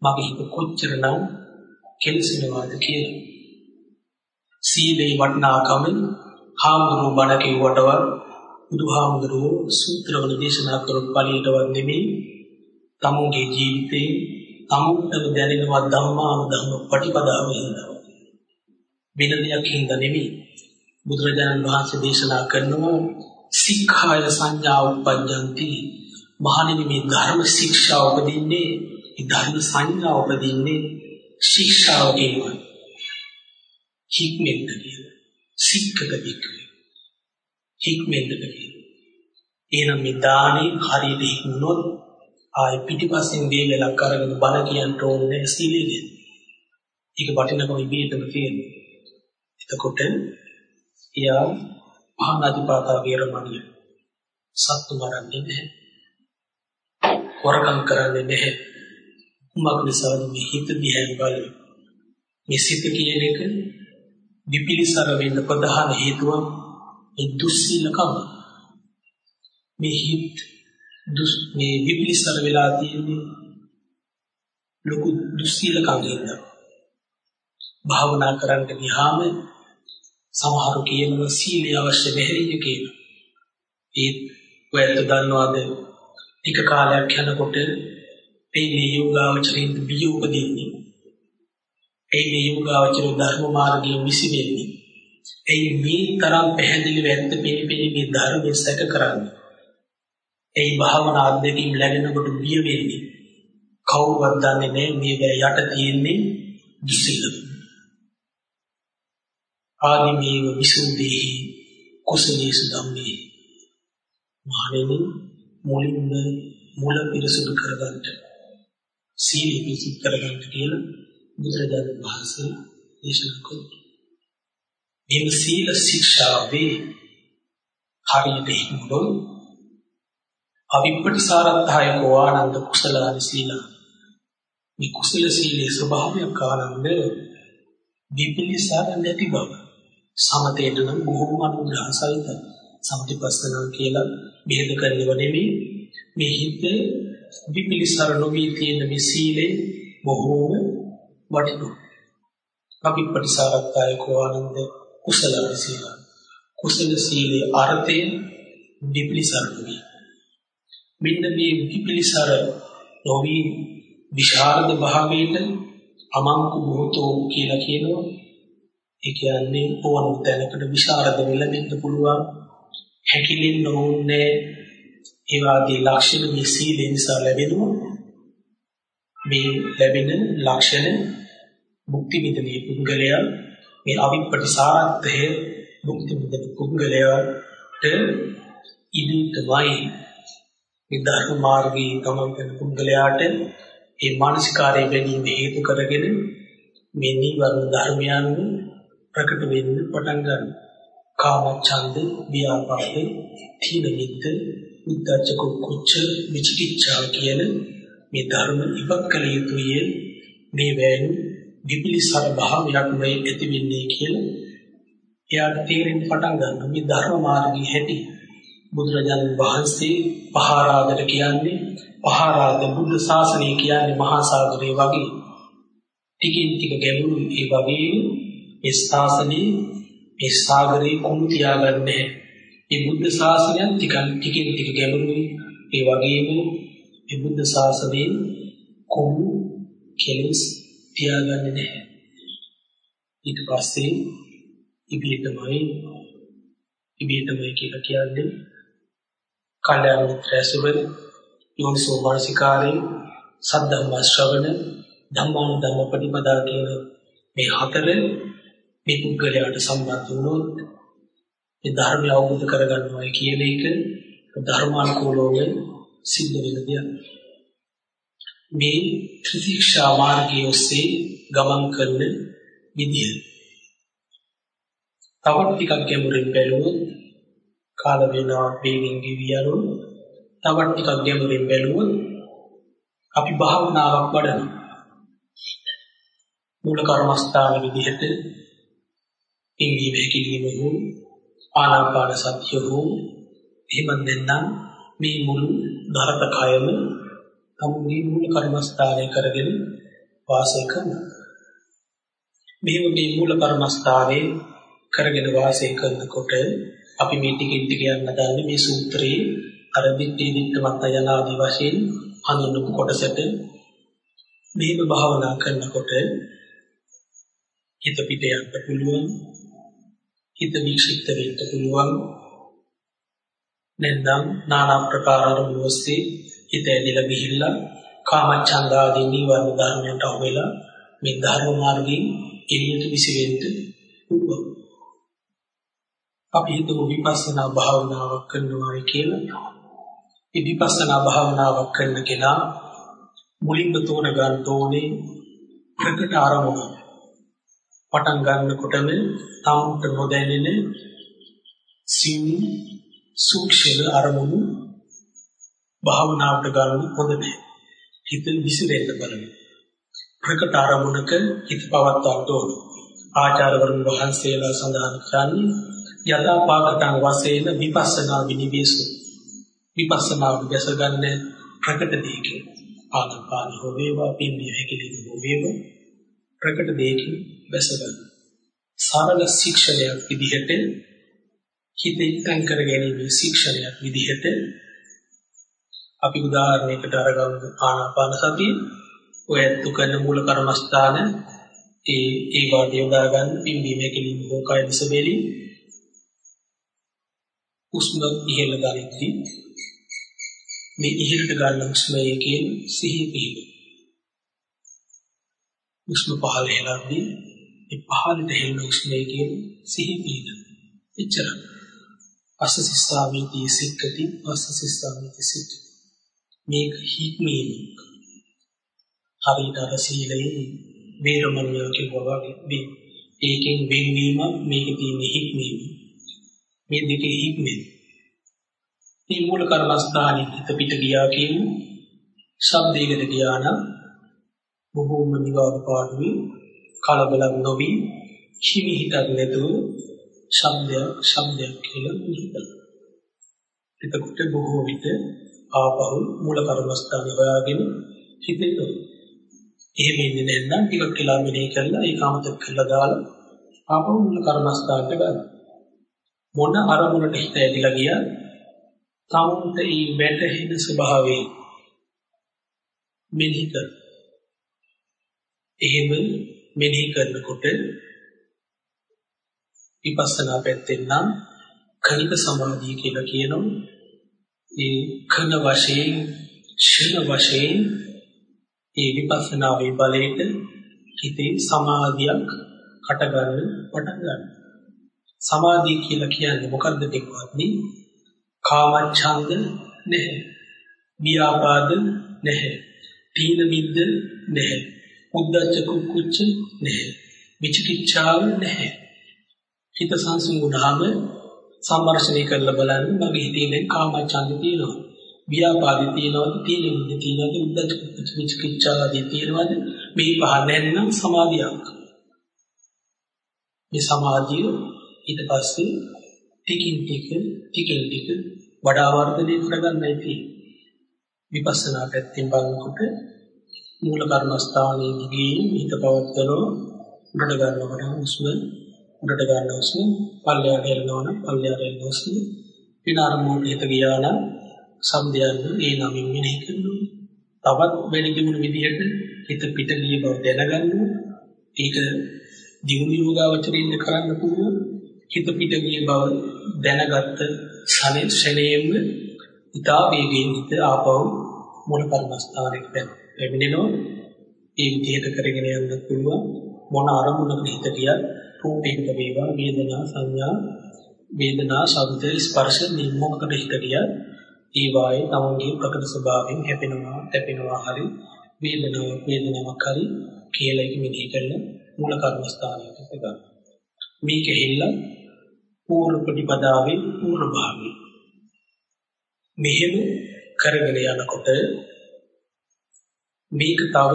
මගේ හිත කොච්චරනම් කෙලසෙනවාද කියලා. සීලේ වටිනාකම හාමුදුරුවෝ බණ කිව්වටවත් බුදුහාමුදුරුවෝ සූත්‍රවල දේශනා කරපු පළියටවත් නෙමෙයි තමුන්ගේ ජීවිතේ තමුන්ටම දැනෙනවා ධම්මාන ධම්ම ප්‍රතිපදාව හින්දා. වෙන දෙයක් හින්දා නෙමෙයි. බුදුරජාණන් වහන්සේ දේශනා කරනවා සික්ඛාය සංඥා උපජ්ජಂತಿ මහණෙනි මේ ධර්ම ශික්ෂා උපදින්නේ මේ ධර්ම සංඥා උපදින්නේ ශික්ෂාව කියනවා හික්මෙන්ද කියලා. සික්කක වික්‍රේ හික්මෙන්ද කියලා. එහෙනම් මේ දානේ හරියට හික්මුනොත් ආයි පිටිපස්සෙන් වේලක් අරගෙන බල කියන්න ඕනේ සීලෙදී ඒක වටිනකම ඉබේටම තියෙනවා. එතකොට එයා ආනාදිපාතා වේරමණිය සත්තු මරන්නේ නැහැ. හොරකම් කරන්නේ නැහැ. කුමක් නිසාද මේ හිත දිහා බලන්නේ. මේ සිත කියන එක විපිලිසර වෙන්න ප්‍රධාන හේතුව මේ දුස්සීලකම. මේ හිත දුස් මේ විපිලිසර වෙලා තියෙන්නේ ලොකු දුස්සීලකම් ඉන්නවා. භාවනා කරන්න ගියාම සමහරු කියනවා සීලය අවශ්‍ය නැහැ කියලා. ඒත් ඔයත් දන්නවද ටික කාලයක් යනකොට මේ යෝගාවචරින් බිය උපදින්නේ. ඒ මේ යෝගාවචර ධර්ම මාර්ගයේ විසි වෙන්නේ. ඒ මේ තරම් පැහැදිලිව ඇත්ත පිළිපෙළි මේ ධර්මයේ සැක කරන්නේ. ඒ භාවනා අධ්‍යක්ීම් ලැබෙනකොට බිය වෙන්නේ. කවුරුවත් දන්නේ නැහැ මේ යට තියෙන්නේ දුසිලක. ආදිමේව විසුද්ධිහි කුසලේසු ධම්මේ මහණෙනි මුලින්ම මුල පිරිසුදු කරගන්න සීල පිරිසුදු කරගන්න කියලා බුදුරජාණන් වහන්සේ දේශනා කළා. මේ සීල ශික්ෂාවේ හරියට හිමුදොත් අවිපටිසාරත්ථය කෝආනන්ද කුසලානි සීල. මේ කුසල සීලේ ස්වභාවයක් ආනන්ද විපිලිසාර නැති බව. සමතේට නම් බොහොම අනුග්‍රහ සහිත සම්පතිපස්සනා කියලා බෙහෙද කරනව නෙමෙයි. මේ හිත විපිලිසර නොවී තියෙන මේ සීලේ බොහෝම වටිනවා. අභිපටිසාරත්තායකෝ ආනන්ද කුසල සීල කුසල සීලේ අර්ථය විපිලිසරුයි මෙන්න මේ විපිලිසර නොවි විශාරද භාවයට අමංකු මොහොතෝ කියලා කියනවා. ඒ කියන්නේ ඕන තැනකට විශාරද වෙලෙන්න පුළුවන් හැකිලින් ඕනේ. ඒ වාගේ ලක්ෂණ මේ සීලෙන් නිසා ලැබෙනවා. මේ ලැබෙන ලක්ෂණ මුක්ති විඳිනේ පුද්ගලයා මේ අවිපටිසාරත්වය මුක්ති විඳින පුද්ගලයාට ඉදිරියටමයි මේ ධර්ම මාර්ගයේ ගමන් කරන පුද්ගලයාට ඒ මානසිකාරය බැඳීම හේතු කරගෙන මේ නිවර්ණ ධර්මයන් ප්‍රකට වෙන්න පටන් ගන්නවා. කාමච්ඡන්ද, ව්‍යාපාද, තීන මිද්ද, උද්ධච්ච කුච්ච, විචිකිච්ඡා කියන මේ ධර්ම ඉවත් කළ යුතුය. මේ වෑන් විපිලිසර භාවයක් මේ ඇති වෙන්නේ කියලා එයාට තේරෙන්න පටන් ගන්නවා. මේ ධර්ම මාර්ගයේ හැටි බුදුරජාණන් වහන්සේ පහාරාදට කියන්නේ පහාරාද බුද්ධ ශාසනය කියන්නේ මහා සාගරය වගේ ටිකින් ටික ගැඹුරු ඒ වගේ මේ ශාසනයේ මේ සාගරේ කුණු තියාගන්නේ? මේ බුද්ධ ශාසනයන් ටිකන් ටිකින් ටික ගැඹුරුයි. ඒ වගේම මේ බුද්ධ ශාසනයේ කුණු කෙලස් තියාගන්නේ නැහැ. ඊට පස්සේ ඉබේටමයි ඉබේටමයි කියලා කියන්නේ කල්යාණ මිත්‍රයසුබෙන් යෝනිසෝ මානසිකාරේ සද්ධම්ම ශ්‍රවණ ධම්මාන ධම්ම ප්‍රතිපදා කියන මේ හතර මේ පුද්ගලයාට සම්බන්ධ වුණොත් මේ ධර්මය අවබෝධ කරගන්නවා කියන එක ධර්මානුකූලව සිද්ධ වෙන දෙයක්. මේ ත්‍රිශික්ෂා මාර්ගයේ ඔස්සේ ගමන් කරන විදිය. තවත් ටිකක් ගැඹුරින් බැලුවොත් කාල වේලාව වේගින් ගෙවියනු තවත් ටිකක් ගැඹුරින් බැලුවොත් අපි භාවනාවක් වඩනවා මූල කර්මස්ථාන විදිහට ඉංගී වේකිලිම වූ ආනාපාන සතිය වූ එහෙම නැත්නම් මේ මුළු ධරත කයම තමුගේ මූල කර්මස්ථානය කරගෙන වාසය කරනවා. මෙහෙම මේ මූල කර්මස්ථානයේ කරගෙන වාසය කරනකොට අපි මේ ටිකින් ටික යන්න දන්නේ මේ සූත්‍රයේ අර දිට්ඨි දිට්ඨමත් යන ආදී වශයෙන් හඳුන්වපු කොටසට. මේව භාවනා කරනකොට හිත පිට යන්න පුළුවන්. හිත වික්ෂිප්ත වෙන්න පුළුවන් නැත්නම් নানা ප්‍රකාර අරමුණුස්සේ හිත ඇදලා ගිහිල්ලා කාමච්ඡන්ද ආදී නිවර්ණ ධර්මයන්ට අහුවෙලා මේ ධර්ම මාර්ගයෙන් එළියට විසිරෙන්න පුළුවන් අපි හිතමු විපස්සනා භාවනාවක් කරනවා කියලා. ඒ විපස්සනා භාවනාවක් කරන කෙනා මුලින්ම තෝර ගන්න ඕනේ ප්‍රකට ආරමුණ. පටන් ගන්නකොටම තමුන්ට නොදැනෙන සිං සූක්ෂම අරමුණු භාවනාවට ගන්න හොඳ නැහැ. හිත විසිරෙන්න බලන්න. ප්‍රකට ආරමුණක හිත පවත්වා ගන්න ආචාර්යවරුන් වහන්සේලා සඳහන් කරන්නේ යථාපාකටං වශයෙන් විපස්සනා විනිවිසු විපස්සනා විදස ගන්න ප්‍රකට දෙයකින් ආනපාන හෝ වේවා පිම්බිය හැකිලි හෝ වේවා ප්‍රකට දෙයකින් බැස ගන්න සරල ශික්ෂණයක් විදිහට හිත ඉක්තන් කර ගැනීම ශික්ෂණයක් විදිහට අපි උදාහරණයකට අරගමු. ආනාපාන සතිය. ඔය ඇත්තු කරන මූල කර්මස්ථාන ඒ ඒ වාදී යොදා ගන්න පිම්බීම හැකිලිම හෝ කය දිස බැලී හුස්ම ඉහළ ගනිද්දී මේ ඉහළට ගන්න හුස්මයේ කියන සිහිය පිහිට. හුස්ම පහළ හෙලද්දී මේ පහළට හෙළන හුස්මයේ කියන සිහිය පිහිට. එච්චර. අසසිස්සාමිති සික්කති අසසිස්සාමිති සික්කති. මේක හික්මීම. හරියට අර සීලයේ වේරමණිය කියවවා වගේ ඒකෙන් වෙන්වීම මේකේ තියෙන හික්මීම. මේ දෙකේ හික්මෙන් මේ මූල කර්මස්ථානයේ හිත පිට ගියා කියන ශබ්දයකට ගියා නම් බොහෝම නිවාර පාඩුවේ කලබලක් නොවි හිමි හිතක් නැතුව ශබ්දයක් ශබ්දයක් කියලා හිතන. එතකොට බොහෝ විට ආපහු මූල කර්මස්ථානේ හොයාගෙන හිතෙනවා. එහෙම ඉන්නේ නැත්නම් ටිකක් කියලා මෙනෙහි කරලා ඒක අමතක කරලා දාලා ආපහු මුල කර්මස්ථානට ගන්න. මොන අරමුණට හිත ඇදිලා ගියා තමුන්ට ඊ වැටහෙන ස්වභාවයෙන් මෙනෙහි කර. එහෙම මෙනෙහි කරනකොට විපස්සනා පැත්තෙන් නම් කනික සමාධිය කියලා කියනවා. ඒ කන වශයෙන්, ශන වශයෙන් ඒ විපස්සනාවේ බලයට හිතේ සමාධියක් හට ගන්න පටන් ගන්නවා. සමාධිය කියලා කියන්නේ මොකද්ද දෙකවත්නි? කාමච්ඡන්ද නැහැ. ව්‍යාපාද නැහැ. තීන මිද්ද නැහැ. උද්දච්ච කුච්ච නැහැ. විචිකිච්ඡාව නැහැ. හිත සංසුන් වුණාම සම්මර්ෂණය කරලා බලන්න මගේ හිතේ දැන් කාමච්ඡන්ද තියෙනවා. ව්‍යාපාද තියෙනවද? තීන මිද්ද තියෙනවද? උද්දච්ච කුච්ච විචිකිච්ඡාදී තියෙනවද? මේ පහ නැත්නම් සමාධියක්. මේ සමාධිය ඊට පස්සේ ටිකින් ටික ටිකින් ටික වඩා වර්ධනය කරගන්නයි තියෙන්නේ. විපස්සනා පැත්තෙන් බලනකොට මූල කර්මස්ථානයේ දිගේ හිත පවත්වනවා උඩට ගන්නකොට හුස්ම උඩට ගන්න හුස්ම පල්ලයට එල්ලනවා නම් පල්ලයට එල්ල හුස්ම ඊන අරමුණට හිත ගියා නම් සම්දයන් ඒ නමින් මෙනෙහි කරනවා. තවත් වෙන දිනුන විදිහට හිත පිට ගිය බව දැනගන්නවා. ඒක දිනු යෝගාවචරින්ද කරන්න පුළුවන්. හිත පිට ගිය බව දැනගත්ත සනේ ශලයෙන්ම ඉතා වේගයෙන් හිත ආපහු මොන කර්මස්ථානයකට පැමිණෙනවා ඒ විදිහට කරගෙන යන්න පුළුවන් මොන අරමුණක හිත ගියත් රූපයකට වේවා වේදනා සංඥා වේදනා ශබ්ද ස්පර්ශ නිමොකකට හිත ගියත් ඒ වායේ තමන්ගේ ප්‍රකට ස්වභාවයෙන් හැපෙනවා තැපෙනවා හරි වේදනාවක් වේදනාවක් හරි කියලා එක මෙනෙහි කරලා මූල කර්මස්ථානයට ගන්න. මේක ඇහිලා පූර්ව ප්‍රතිපදාවේ පූර්ව භාගය. මෙහෙම කරගෙන යනකොට මේක තව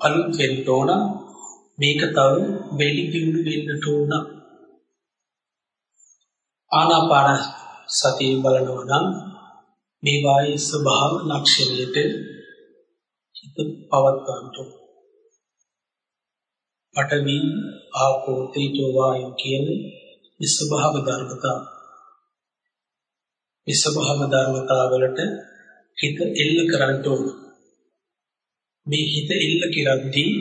අලුත් වෙන්න ඕන. මේක තව වෙලි දියුණු වෙන්න ඕන. ආනාපාන සතිය බලනවා නම් මේ වායේ ස්වභාව ලක්ෂණයට හිත පවත්වන්න පඨවි ආපෝ තේජෝ වායු කියන මේ ස්වභාව ධර්මතා. මේ ස්වභාව ධර්මතා වලට හිත එල්ල කරන්න ඕන. මේ හිත එල්ල කරද්දී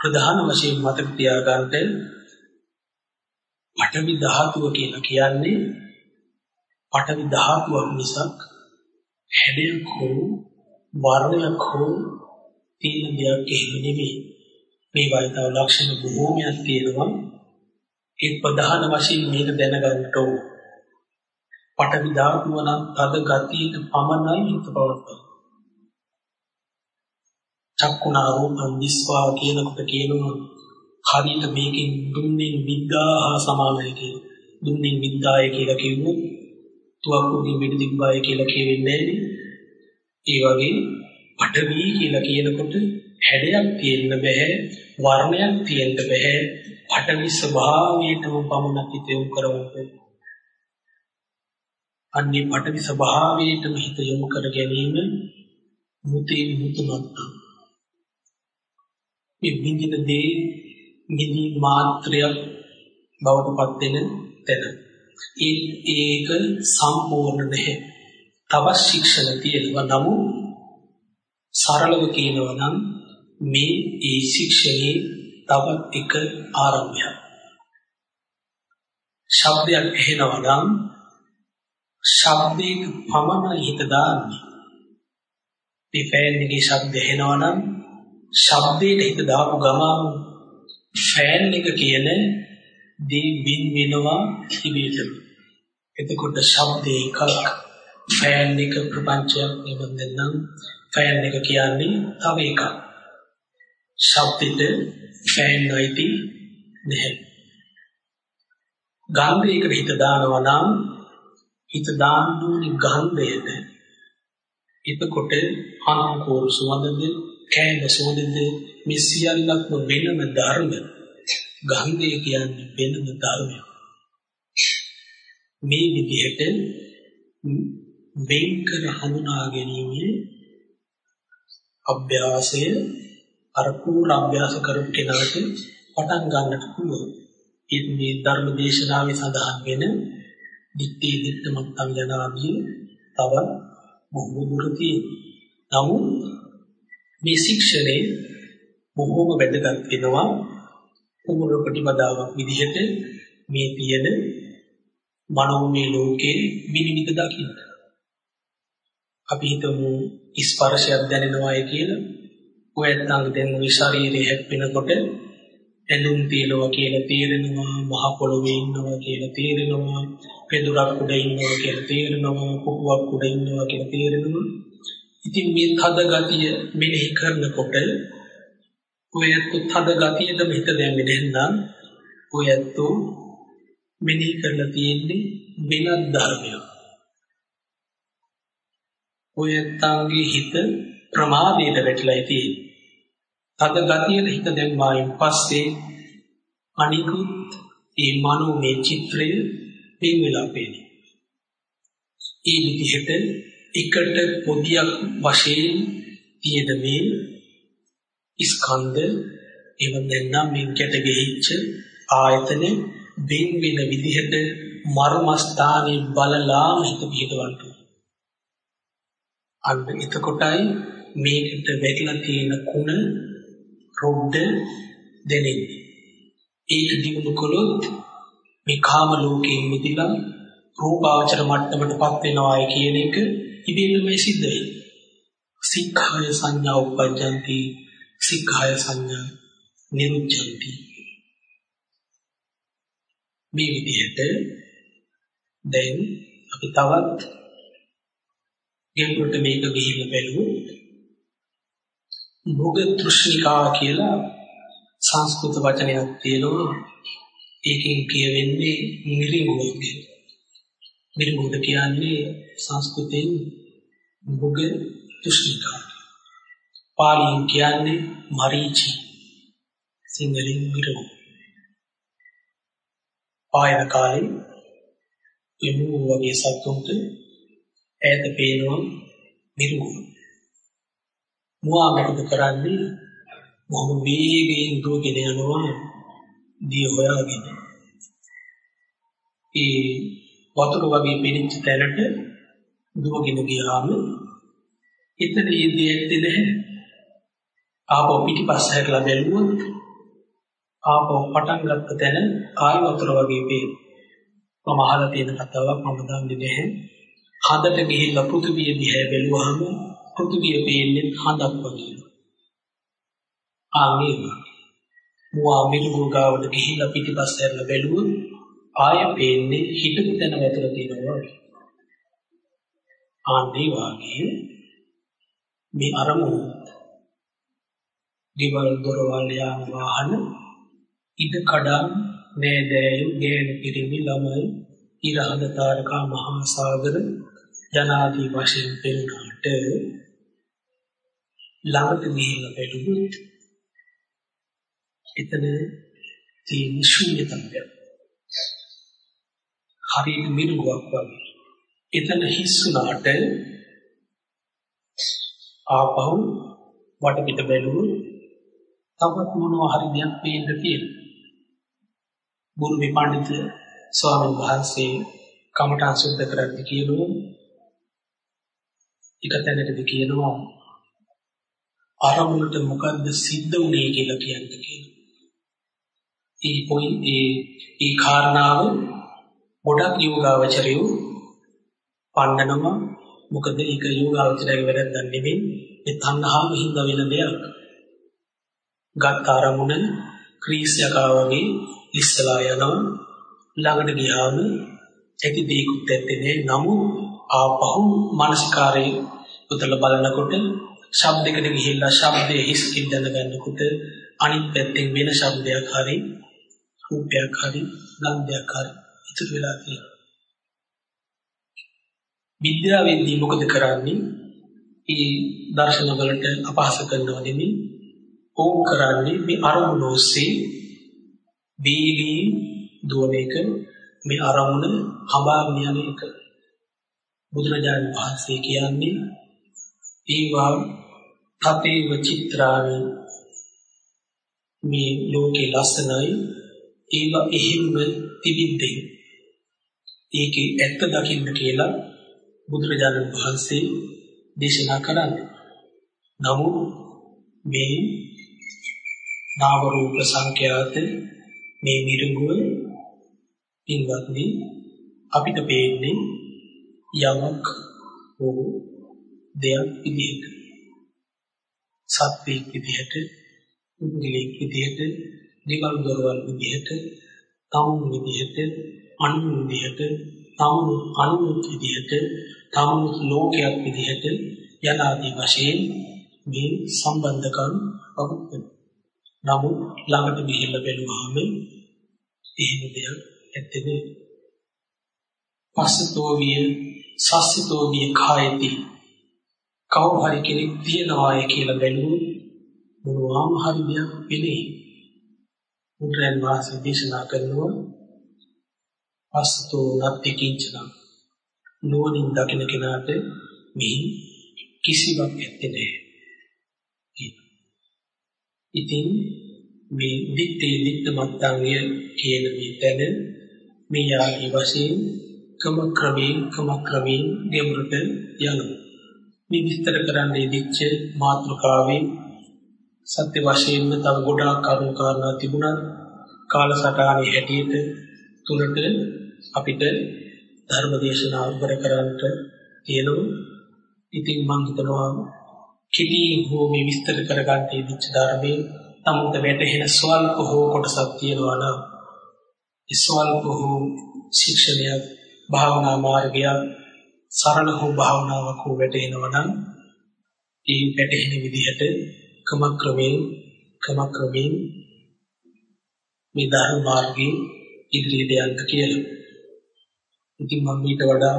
ප්‍රධාන වශයෙන් මතක තියාගන්න පඨවි ධාතුව කියලා කියන්නේ පඨවි ධාතුවක් මිසක් හැඩයක් හෝ වර්ණයක් හෝ තියෙන දෙයක් එහෙම නෙමෙයි. මේ වයිතාව ලක්ෂණ බොහෝමයක් තියෙනවා. ඒ ප්‍රධාන වශයෙන් මේක දැනගන්නට ඕන. පඨවි ධාතුව නම් තද ගතියක පමණයි හිත පවත්වන්නේ. චක්කුණා රූපං විස්වා කියනකොට කියනවා හරියට මේකෙන් දුන්නේ විද්‍යාහා සමානයි කියලා. දුන්නේ විද්‍යාය කියලා කිව්වොත් තුවක්කුගේ මෙඩි දිබ්බාය කියලා කියවෙන්නේ ඒ වගේ පඨවි කියලා කියනකොට හැඩයක් තියෙන්න බෑ වර්ණයක් තියෙන්න බෑ පඨවි ස්වභාවයටම පමණක් හිත යොමු කරවන්න අන්නේ පඨවි ස්වභාවයටම හිත යොමු කර ගැනීම මුතේ මුතුමත් මේ විඳින දේ නිදි මාත්‍රයක් බවට පත් වෙන තැන. ඒ ඒක සම්පූර්ණ නැහැ. තවත් ශික්ෂණ තියෙනවා. නමුත් සරලව කියනවා නම් මේ ඒ ශික්ෂණයේ තවත් එක ආරම්භයක්. ශබ්දයක් ඇහෙනවා නම් ශබ්දයක පමණ හිත දාන්නේ. මේ ෆෑන් එකේ ශබ්ද ඇහෙනවා නම් ශබ්දයට හිත දාපු ගමන් ෆෑන් එක කියන දී බින් වෙනවා ඉබේටම. එතකොට ශබ්දේ එකක් ෆෑන් එක ප්‍රපංචයක් නෙවෙයි නම් ෆෑන් එක කියන්නේ තව එකක්. ශබ්දෙට ෆෑන් නැති නැහැ. ගන්ධයකට හිත දානවා නම් හිත දාන්න ඕනේ ගන්ධයට. එතකොට අනුකූල සුවඳද කෑම සුවඳද මේ සියල්ලක්ම වෙනම ධර්ම. ගන්ධය කියන්නේ වෙනම ධර්මයක්. මේ විදිහට වෙන් කර හඳුනා ගැනීමේ අභ්‍යාසය අර පූර්ණ අභ්‍යාස කරපු කෙනාට පටන් ගන්නට පුළුවන්. ඒ මේ ධර්ම දේශනාවේ සඳහන් වෙන දිත්තේ දිත්ත මත්තම් ජනාදී තව බොහෝ දුර තියෙනවා. නමුත් මේ ශික්ෂණය බොහෝම වැදගත් වෙනවා කුමරු ප්‍රතිපදාවක් විදිහට මේ තියෙන මනෝමය ලෝකේ විනිවිද දකින්න. අපි හිතමු ස්පර්ශයක් දැනෙනවායි කියලා. ඔයත් නම් දැන් ওই ශරීරය හැප්පෙනකොට ඇඳුම් තියනවා කියලා තේරෙනවා මහ පොළොවේ ඉන්නවා කියලා තේරෙනවා පෙදුරක් උඩ ඉන්නවා කියලා තේරෙනවා කුකුවක් උඩ ඉන්නවා කියලා තේරෙනවා. ඉතින් මේ තද ගතිය මෙනෙහි කරනකොට ඔයත් තද ගතියටම හිත දැම්මේ නැත්නම් ඔයත් මෙනෙහි කරලා තියෙන්නේ වෙනත් ධර්මයක්. ඔයත්ගේ හිත ප්‍රමාදයට වැටලා තියෙන්නේ. තද ගතියට හිත දැම්මායින් පස්සේ අනිකුත් ඒ මනෝමය චිත්‍රය පින් වෙලා පේනවා. ඒ විදිහට එකට පොදියක් වශයෙන් තියෙන මේ ස්කන්ධ ඒව දැන්නම් මින්කට ගෙහිච්ච ආයතන වෙන වෙන විදිහට මර්මස්ථානේ බලලා හිත පිටවන්න. අන්න එතකොටයි මේකට වැටලා තියෙන කුණ රොඩ්ඩ දැනෙන්නේ. ඒක දිනු කළොත් මේ කාම ලෝකයෙන් මිදලා රූපාවචර මට්ටමටපත් වෙනවායි කියන එක ඉබේම සිද්ධ වෙන්නේ. සික්ඛාය සංඥා උපජ්ජಂತಿ සික්ඛාය සංඥා නිරුච්ඡanti මේ විදිහට දැන් අපි තවත් ගැඹුරට මේක ගිහිල්ලා බැලුවොත් භෝග තෘෂ්ණිකා කියලා සංස්කෘත වචනයක් තියෙනවා ඒකෙන් කියවෙන්නේ මිරිඟුව කියලා. මිරිඟුව කියන්නේ සංස්කෘතයෙන් භෝග තෘෂ්ණිකා. පාලියෙන් කියන්නේ මරීචි. සිංහලෙන් මිරිඟුව. ආයන කාලේ එමු වගේ සත්තුන්ට ඈත පේනවා මිරිඟුව. මුවා මොකද කරන්නේ? බොහොම වේගයෙන් දුවගෙන යනවා දිය හොයාගෙන. ඒ වතුර වගේ පෙනිච්ච තැනට දුවගෙන ගියාම එතන ඒ දෙයක් නැහැ. ආපහු පිටිපස්ස හැරලා බැලුවොත් ආපහු පටන් ගත්ත තැන ආය වතුර වගේ පේන. මම අහලා තියෙන කතාවක් මම දන්නේ නැහැ. හදට ගිහිල්ලා පෘථිවිය දිහා බැලුවාම පෘථිවිය පේන්නේ හඳක් වගේ. ආගේ මුවා මිරිඟු ගාවට ගිහිල්ලා පිටිපස්ස හැරලා බැලුවොත් ආය පේන්නේ හිටපු තැන වතුර තියෙනවා. ආන්නේ වාගේ මේ අරමුණ දේවල් දොරවල් යාන වාහන ඉද කඩම් නෑදෑයු ගෑන පිරිමි ළමයි ඉරහඳ තාරකා මහා සාගර ජනාදී වශයෙන් පෙන්නාට ළඟට ගිහිල්ලා බැලුවොත් එතන තියෙන ශූන්‍යතාවය. හරියට මිරුවක් වගේ. එතන හිස් වුණාට ආපහු වටපිට බැලුවොත් තවත් මොනවා හරි දෙයක් පේන්න තියෙනවා. බුරුමි පඬිත ස්වාමීන් වහන්සේ කමඨාන් සුද්ධ කරද්දී කියනවා එක තැනකදී කියනවා අරමුණට මොකද්ද සිද්ධ වුනේ කියලා කියන්නේ කියලා. ඒ පොයි ඒ ඒ කාරණාව ගොඩක් යෝගාවචරයෝ පන්නනවා මොකද ඒක යෝගාවචරයේ වැරද්දක් නෙමෙයි ඒ තණ්හාව හින්දා වෙන දෙයක්. ගත් අරමුණ ක්‍රීස් යකා වගේ ඉස්සලා යනවා ළඟට ගියාම ඇති දෙයක්වත් ඇත්තේ නමුත් ආපහු මානසිකාරයේ උදල බලනකොට ශබ්දයකට ගිහිල්ලා ශබ්දයේ හිස්කින් දැනගන්නකොට අනිත් පැත්තෙන් වෙන ශබ්දයක් හරි රූපයක් හරි ගන්ධයක් හරි ඉතුරු වෙලා තියෙනවා. විද්‍යාවෙන්දී මොකද කරන්නේ? ඒ දර්ශන වලට අපහාස කරනවා නෙමෙයි. ඕම් කරන්නේ මේ අරමුණ ඔස්සේ වේගී දුවන එක මේ අරමුණ හඹාගෙන යන එක. බුදුරජාණන් වහන්සේ කියන්නේ ඒවා තතේව චිත්‍රානි මේ ලෝකේ ලස්සනයි. ඒවා එහෙම්ම තිබිද්දී ඒකේ ඇත්ත දකින්න කියලා බුදුරජාණන් වහන්සේ දේශනා කරන්නේ. නමුත් මේ නාම රූප සංඛ්‍යාත මේ මිරිඟුව පින්වත්නි අපිට පේන්නේ යමක් හෝ දෙයක් විදිහට. සත්‍යයක් විදිහට පුද්ගලෙක් විදිහට දේවල් දරවල් විදිහට තමුන් විදිහට අනුන් විදිහට තමුන් අනුන් විදිහට තමුන් ලෝකයක් විදිහට යනාදී වශයෙන් මේ සම්බන්ධකම් පවත්වන. නමුත් ළඟට ගිහිල්ලා බැලුවාම එහෙම දෙයක් ඇත්තේ පස්සතෝ විය සස්සිතෝ විය කායති කවුරු හරි කෙනෙක් තියනවාය කියලා බැලුවොත් මොනවාම හරි දෙයක් වෙන්නේ. උන්රන් වාසී දේශනා කරනවා පස්සතෝ නත්ති කිංචන නෝනින් දකින්න කෙනාට මෙහි කිසිවක් ඇත්තේ නැහැ. ඉතින් මේ දිත්තේ දිත්ත මත්තංගය කියන මේ තැන මේ යාගේ වශයෙන් ක්‍රම ක්‍රමයෙන් ක්‍රම ක්‍රමයෙන් ගැඹුරට යනවා. මේ විස්තර කරන්නේ දිච්ච මාත්‍රකාවේ සත්‍ය වශයෙන්ම තව ගොඩාක් කරුණු කාරණා තිබුණා කාලසටහනේ හැටියට තුනට අපිට ධර්ම දේශනා උබර කරන්නට තියෙනවා. ඉතින් මම හිතනවා කිටි හෝ මේ විස්තර කරගන්න ඉදිච්ච ධර්මයේ තමුන්ට වැටහෙන ස්වල්ප හෝ කොටසක් තියෙනවා නම් ඒ ස්වල්ප හෝ ශික්ෂණයක් භාවනා මාර්ගයක් සරල හෝ භාවනාවක් හෝ වැටෙනවා නම් ඒ වැටෙන විදිහට ක්‍රමක්‍රමයෙන් ක්‍රමක්‍රමයෙන් මේ ධර්ම මාර්ගයේ ඉදිරියට යන්න කියලා. ඉතින් මම ඊට වඩා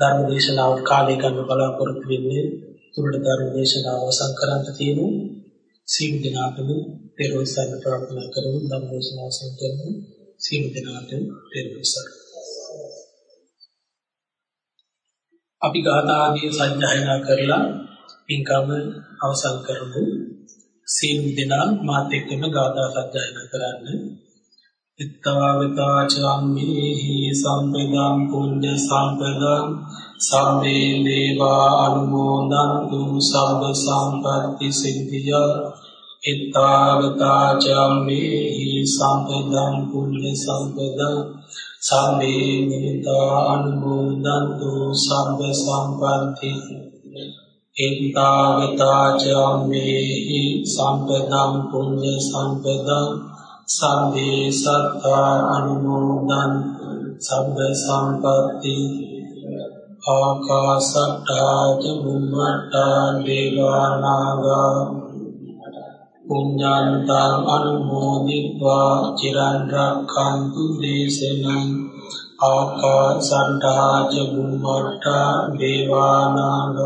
ධර්ම දේශනාවට කාලය ගන්න බලාපොරොත්තු වෙන්නේ තුරට ධර්ම දේශනාව අවසන් කරන්න තියෙනවා. සීල දිනාටම පෙරවසන්න ප්‍රාර්ථනා කරමු ධර්ම දේශනාව අවසන් කරමු. සීල දිනාට පෙරවසන්න. අපි ගාථාදී සජ්ජායනා කරලා පින්කම අවසන් කරමු. සීල දෙනා මාත් එක්කම ගාථා සජ්ජායනා කරන්න. ittavagata cammehi sampedam punya sampedam සම්මේ දේවා අනුමෝදන්තු සබ්බ සම්පatti සිද්ධිය ittavagata cammehi sampedam punya sampedam සම්මේ නිතා අනුමෝදන්තු සබ්බ සම්පatti ittavagata cammehi sampedam punya sampedam සම්මේ සත්තා අනුමෝදන් සබ්බ සම්පatti ආකාසට්ටා ච බුම්මට්ටා දේවානාගා පුඤ්ඤාන්තං අනුමෝදිत्वा චිරන් රක්ඛන්තු දේශනං ආකාසණ්ඨා ච බුම්මඨා දේවානාග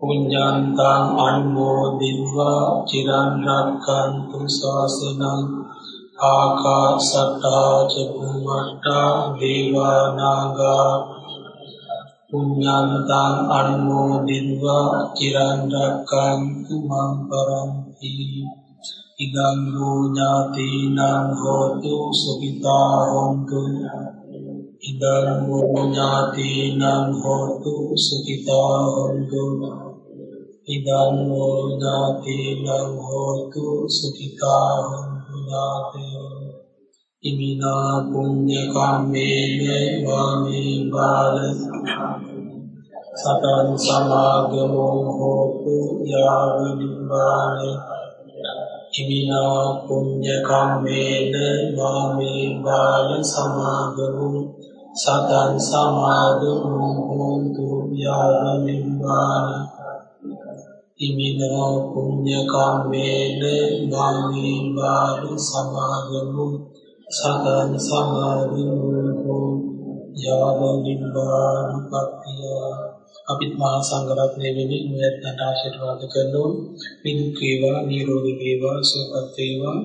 පුඤ්ඤාන්තං අනුමෝදිत्वा චිරන් රක්ඛන්තු ශාසනං ආකාසට්ඨා ච බුම්මඨා දේවානාගා පුඤ්ඤන්තං අනුමෝදිत्वा චිරන් රක්ඛන්තු මං පරන්ති ඉදං ඥාතිනං හෝතු සුඛිතා හොන්තු ඉදං ඥාතිනං හෝතු සුඛිතා හොන්තු ඉදං ඥාතිනං හෝතු සුඛිතා හොන්තුනාතේ ඉමිනා පුඤ්ඤ කම්මේන වාමේ බාල සතං සමාගමෝ හෝතු යාව නිබ්බානේ ඉමිනා පුඤ්ඤ කම්මේන වාමේ බාල සමාගමෝ සතං සමාගමෝ හෝතු යාව නිබ්බානේ ඉමිනෝ පුඤ්ඤ කම්මේන ධම්මේ බාලු සමාගමු සතං සමාධිමෝ යාව නිබ්බාන පත්තිය අපිත් මහා සංඝරත්නයේ වෙමින් මෙයන්ට ආශිර්වාද කරනවා. නිදුක් වේවා නිරෝගී වේවා සුවපත් වේවා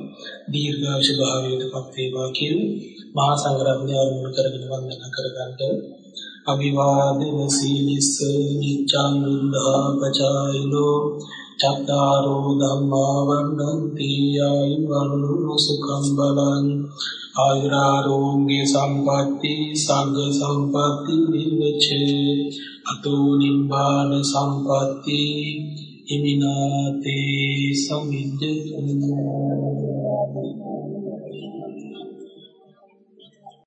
දීර්ඝායුෂ භාවයට පත් වේවා කියන මහා සංඝරත්නය අනුමත කරගෙන වන්දනා කරගන්න අභිවාදන සීලිස්ස නිච්ඡං බුද්ධා පචායිනෝ චත්තාරෝ ධම්මා වන්දන්ති ආයුවන්නෝ සුඛං බලං ආයුරාෝග්‍ය සම්පatti සංඝ සම්පatti නිවචේ අතෝ නිබ්බාන සම්පatti ඉමිනාතේ සමිද්දතු